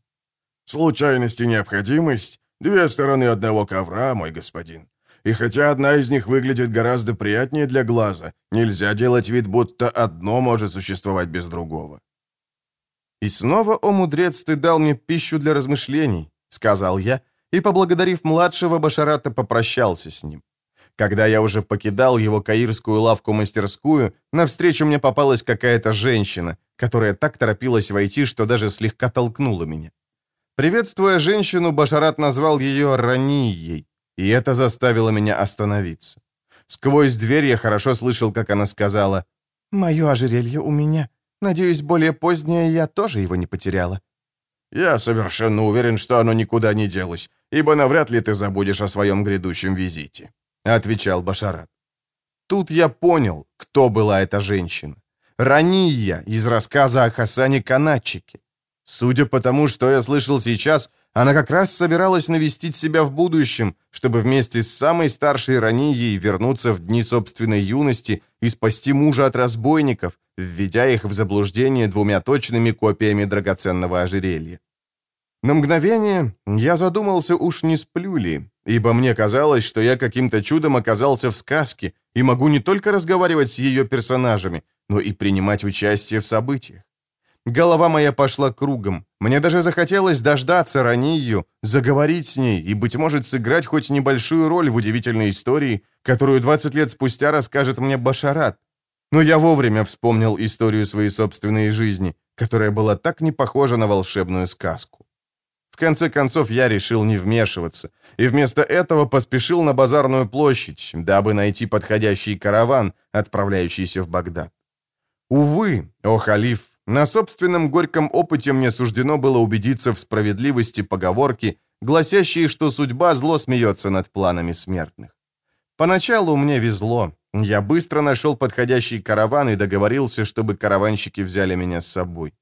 Случайность и необходимость — две стороны одного ковра, мой господин. И хотя одна из них выглядит гораздо приятнее для глаза, нельзя делать вид, будто одно может существовать без другого. «И снова, о мудрец, ты дал мне пищу для размышлений», — сказал я, и, поблагодарив младшего Башарата, попрощался с ним. Когда я уже покидал его каирскую лавку-мастерскую, навстречу мне попалась какая-то женщина, которая так торопилась войти, что даже слегка толкнула меня. Приветствуя женщину, Башарат назвал ее Ранией, и это заставило меня остановиться. Сквозь дверь я хорошо слышал, как она сказала, «Мое ожерелье у меня. Надеюсь, более позднее я тоже его не потеряла». «Я совершенно уверен, что оно никуда не делось, ибо навряд ли ты забудешь о своем грядущем визите». — отвечал Башарат. Тут я понял, кто была эта женщина. Рания из рассказа о Хасане Канатчике. Судя по тому, что я слышал сейчас, она как раз собиралась навестить себя в будущем, чтобы вместе с самой старшей Ранией вернуться в дни собственной юности и спасти мужа от разбойников, введя их в заблуждение двумя точными копиями драгоценного ожерелья. На мгновение я задумался, уж не сплю ли, ибо мне казалось, что я каким-то чудом оказался в сказке и могу не только разговаривать с ее персонажами, но и принимать участие в событиях. Голова моя пошла кругом. Мне даже захотелось дождаться Ранию, заговорить с ней и, быть может, сыграть хоть небольшую роль в удивительной истории, которую 20 лет спустя расскажет мне Башарат. Но я вовремя вспомнил историю своей собственной жизни, которая была так не похожа на волшебную сказку. В конце концов, я решил не вмешиваться, и вместо этого поспешил на базарную площадь, дабы найти подходящий караван, отправляющийся в Багдад. Увы, о халиф, на собственном горьком опыте мне суждено было убедиться в справедливости поговорки, гласящей, что судьба зло смеется над планами смертных. Поначалу мне везло. Я быстро нашел подходящий караван и договорился, чтобы караванщики взяли меня с собой.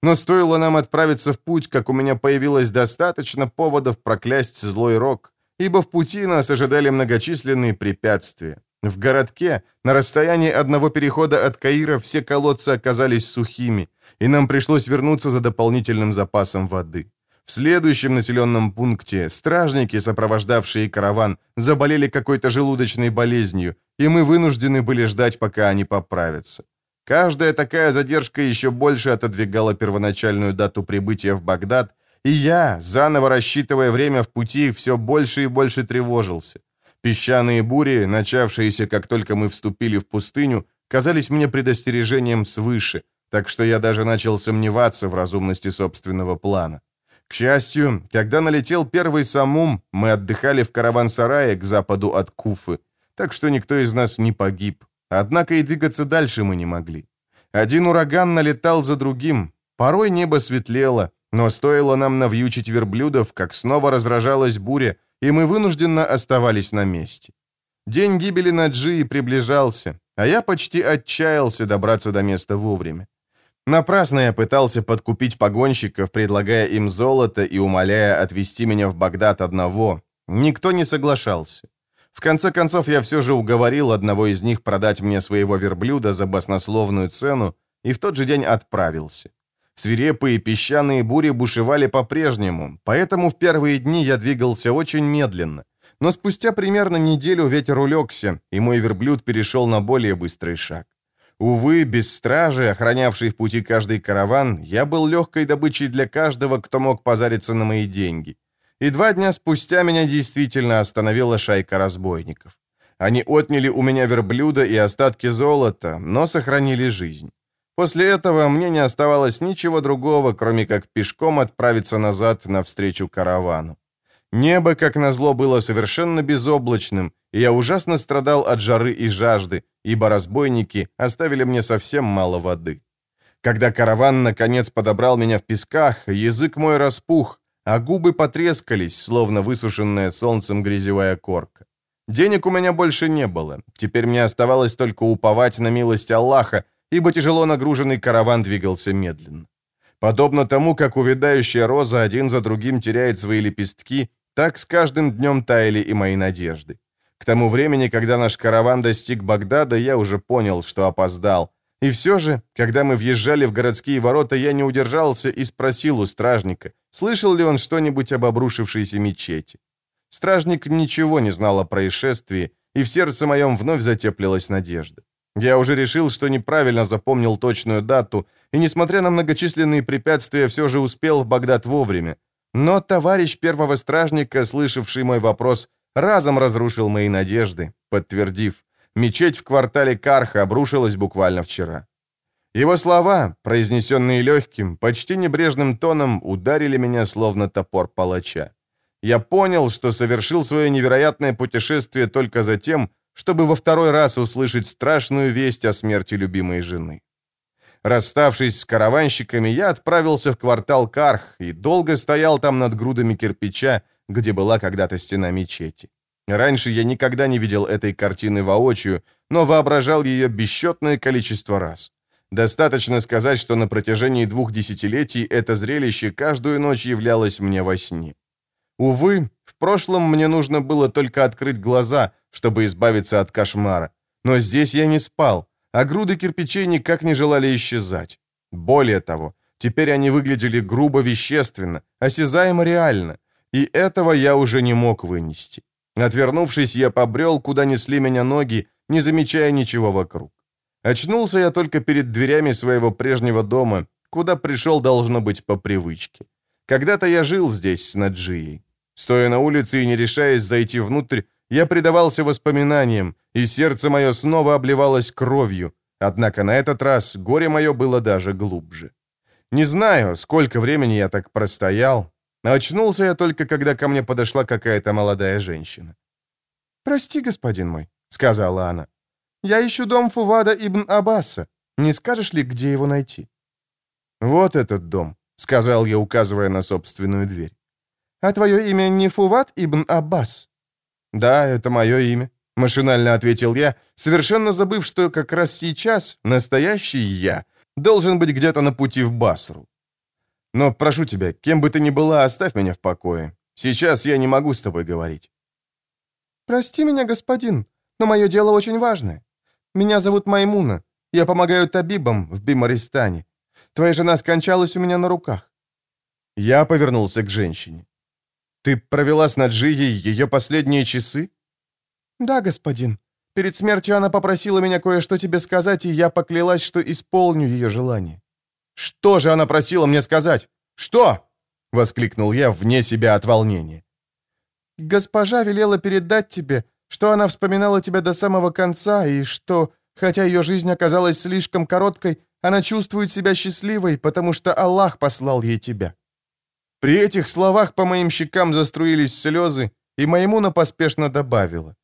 Но стоило нам отправиться в путь, как у меня появилось достаточно поводов проклясть злой рок, ибо в пути нас ожидали многочисленные препятствия. В городке, на расстоянии одного перехода от Каира, все колодцы оказались сухими, и нам пришлось вернуться за дополнительным запасом воды. В следующем населенном пункте стражники, сопровождавшие караван, заболели какой-то желудочной болезнью, и мы вынуждены были ждать, пока они поправятся. Каждая такая задержка еще больше отодвигала первоначальную дату прибытия в Багдад, и я, заново рассчитывая время в пути, все больше и больше тревожился. Песчаные бури, начавшиеся, как только мы вступили в пустыню, казались мне предостережением свыше, так что я даже начал сомневаться в разумности собственного плана. К счастью, когда налетел первый самум, мы отдыхали в караван-сарае к западу от Куфы, так что никто из нас не погиб. Однако и двигаться дальше мы не могли. Один ураган налетал за другим. Порой небо светлело, но стоило нам навьючить верблюдов, как снова разражалась буря, и мы вынужденно оставались на месте. День гибели Наджии приближался, а я почти отчаялся добраться до места вовремя. Напрасно я пытался подкупить погонщиков, предлагая им золото и умоляя отвезти меня в Багдад одного. Никто не соглашался. В конце концов, я все же уговорил одного из них продать мне своего верблюда за баснословную цену и в тот же день отправился. Свирепые песчаные бури бушевали по-прежнему, поэтому в первые дни я двигался очень медленно. Но спустя примерно неделю ветер улегся, и мой верблюд перешел на более быстрый шаг. Увы, без стражи, охранявшей в пути каждый караван, я был легкой добычей для каждого, кто мог позариться на мои деньги. И два дня спустя меня действительно остановила шайка разбойников. Они отняли у меня верблюда и остатки золота, но сохранили жизнь. После этого мне не оставалось ничего другого, кроме как пешком отправиться назад навстречу каравану. Небо, как назло, было совершенно безоблачным, и я ужасно страдал от жары и жажды, ибо разбойники оставили мне совсем мало воды. Когда караван, наконец, подобрал меня в песках, язык мой распух, а губы потрескались, словно высушенная солнцем грязевая корка. Денег у меня больше не было. Теперь мне оставалось только уповать на милость Аллаха, ибо тяжело нагруженный караван двигался медленно. Подобно тому, как увядающая роза один за другим теряет свои лепестки, так с каждым днем таяли и мои надежды. К тому времени, когда наш караван достиг Багдада, я уже понял, что опоздал. И все же, когда мы въезжали в городские ворота, я не удержался и спросил у стражника, слышал ли он что-нибудь об обрушившейся мечети. Стражник ничего не знал о происшествии, и в сердце моем вновь затеплилась надежда. Я уже решил, что неправильно запомнил точную дату, и, несмотря на многочисленные препятствия, все же успел в Багдад вовремя. Но товарищ первого стражника, слышавший мой вопрос, разом разрушил мои надежды, подтвердив, мечеть в квартале Карха обрушилась буквально вчера. Его слова, произнесенные легким, почти небрежным тоном, ударили меня словно топор палача. Я понял, что совершил свое невероятное путешествие только за тем, чтобы во второй раз услышать страшную весть о смерти любимой жены. Расставшись с караванщиками, я отправился в квартал Карх и долго стоял там над грудами кирпича, где была когда-то стена мечети. Раньше я никогда не видел этой картины воочию, но воображал ее бесчетное количество раз. Достаточно сказать, что на протяжении двух десятилетий это зрелище каждую ночь являлось мне во сне. Увы, в прошлом мне нужно было только открыть глаза, чтобы избавиться от кошмара. Но здесь я не спал, а груды кирпичей никак не желали исчезать. Более того, теперь они выглядели грубо вещественно, осязаемо реально, и этого я уже не мог вынести. Отвернувшись, я побрел, куда несли меня ноги, не замечая ничего вокруг. Очнулся я только перед дверями своего прежнего дома, куда пришел, должно быть, по привычке. Когда-то я жил здесь с Наджией. Стоя на улице и не решаясь зайти внутрь, я предавался воспоминаниям, и сердце мое снова обливалось кровью, однако на этот раз горе мое было даже глубже. Не знаю, сколько времени я так простоял, очнулся я только, когда ко мне подошла какая-то молодая женщина. «Прости, господин мой», — сказала она. «Я ищу дом Фувада ибн Аббаса. Не скажешь ли, где его найти?» «Вот этот дом», — сказал я, указывая на собственную дверь. «А твое имя не Фувад ибн Аббас?» «Да, это мое имя», — машинально ответил я, совершенно забыв, что как раз сейчас настоящий я должен быть где-то на пути в Басру. «Но прошу тебя, кем бы ты ни была, оставь меня в покое. Сейчас я не могу с тобой говорить». «Прости меня, господин, но мое дело очень важное. Меня зовут Маймуна. Я помогаю табибам в Бимаристане. Твоя жена скончалась у меня на руках». Я повернулся к женщине. Ты провела с Наджией ее последние часы? Да, господин. Перед смертью она попросила меня кое-что тебе сказать, и я поклялась, что исполню ее желание. Что же она просила мне сказать? Что? Воскликнул я вне себя от волнения. Госпожа велела передать тебе, что она вспоминала тебя до самого конца, и что, хотя ее жизнь оказалась слишком короткой, она чувствует себя счастливой, потому что Аллах послал ей тебя. При этих словах по моим щекам заструились слезы, и Маймуна поспешно добавила.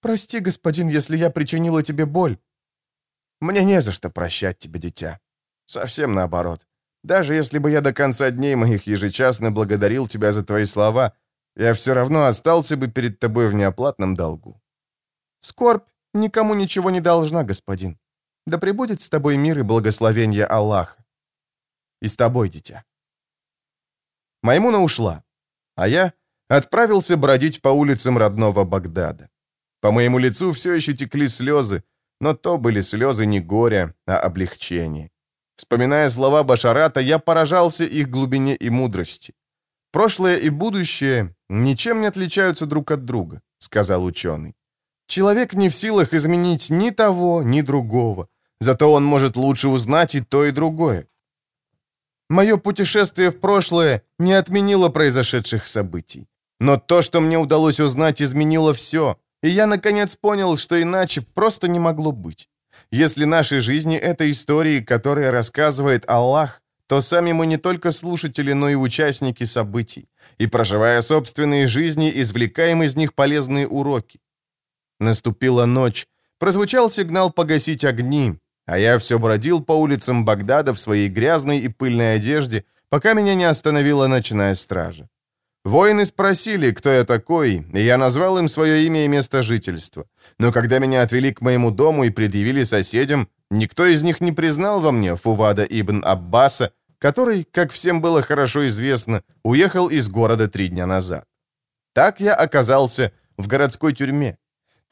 «Прости, господин, если я причинила тебе боль». «Мне не за что прощать тебе, дитя. Совсем наоборот. Даже если бы я до конца дней моих ежечасно благодарил тебя за твои слова, я все равно остался бы перед тобой в неоплатном долгу». «Скорбь никому ничего не должна, господин. Да пребудет с тобой мир и благословение Аллаха. И с тобой, дитя». Маймуна ушла, а я отправился бродить по улицам родного Багдада. По моему лицу все еще текли слезы, но то были слезы не горя, а облегчения. Вспоминая слова Башарата, я поражался их глубине и мудрости. «Прошлое и будущее ничем не отличаются друг от друга», — сказал ученый. «Человек не в силах изменить ни того, ни другого, зато он может лучше узнать и то, и другое. Мое путешествие в прошлое не отменило произошедших событий. Но то, что мне удалось узнать, изменило все, и я наконец понял, что иначе просто не могло быть. Если наши жизни — это истории, которые рассказывает Аллах, то сами мы не только слушатели, но и участники событий, и, проживая собственные жизни, извлекаем из них полезные уроки. Наступила ночь, прозвучал сигнал погасить огни, а я все бродил по улицам Багдада в своей грязной и пыльной одежде, пока меня не остановила ночная стража. Воины спросили, кто я такой, и я назвал им свое имя и место жительства. Но когда меня отвели к моему дому и предъявили соседям, никто из них не признал во мне Фувада ибн Аббаса, который, как всем было хорошо известно, уехал из города три дня назад. Так я оказался в городской тюрьме.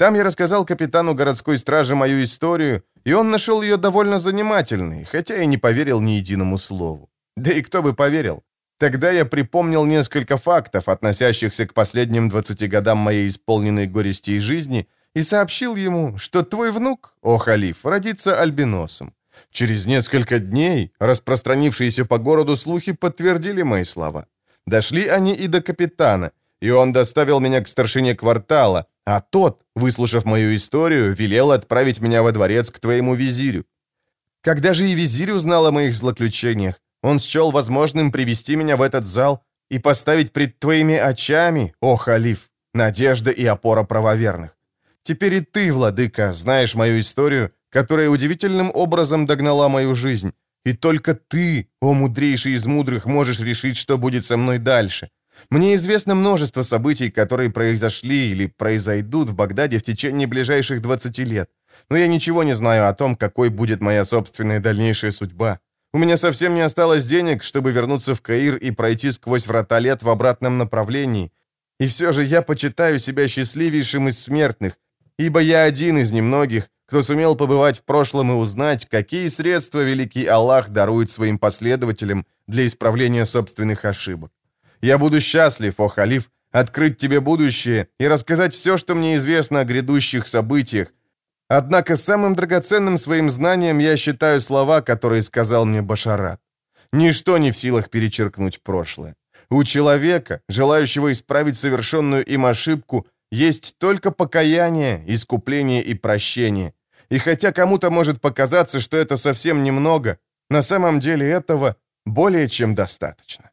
Там я рассказал капитану городской стражи мою историю, и он нашел ее довольно занимательной, хотя и не поверил ни единому слову. Да и кто бы поверил? Тогда я припомнил несколько фактов, относящихся к последним 20 годам моей исполненной горестей жизни, и сообщил ему, что твой внук, о халиф, родится альбиносом. Через несколько дней распространившиеся по городу слухи подтвердили мои слова. Дошли они и до капитана, и он доставил меня к старшине квартала, а тот, выслушав мою историю, велел отправить меня во дворец к твоему визирю. Когда же и визирь узнал о моих злоключениях, он счел возможным привести меня в этот зал и поставить пред твоими очами, о халиф, надежда и опора правоверных. Теперь и ты, владыка, знаешь мою историю, которая удивительным образом догнала мою жизнь, и только ты, о мудрейший из мудрых, можешь решить, что будет со мной дальше. Мне известно множество событий, которые произошли или произойдут в Багдаде в течение ближайших 20 лет. Но я ничего не знаю о том, какой будет моя собственная дальнейшая судьба. У меня совсем не осталось денег, чтобы вернуться в Каир и пройти сквозь врата лет в обратном направлении. И все же я почитаю себя счастливейшим из смертных, ибо я один из немногих, кто сумел побывать в прошлом и узнать, какие средства великий Аллах дарует своим последователям для исправления собственных ошибок. Я буду счастлив, о халиф, открыть тебе будущее и рассказать все, что мне известно о грядущих событиях. Однако самым драгоценным своим знанием я считаю слова, которые сказал мне Башарат. Ничто не в силах перечеркнуть прошлое. У человека, желающего исправить совершенную им ошибку, есть только покаяние, искупление и прощение. И хотя кому-то может показаться, что это совсем немного, на самом деле этого более чем достаточно.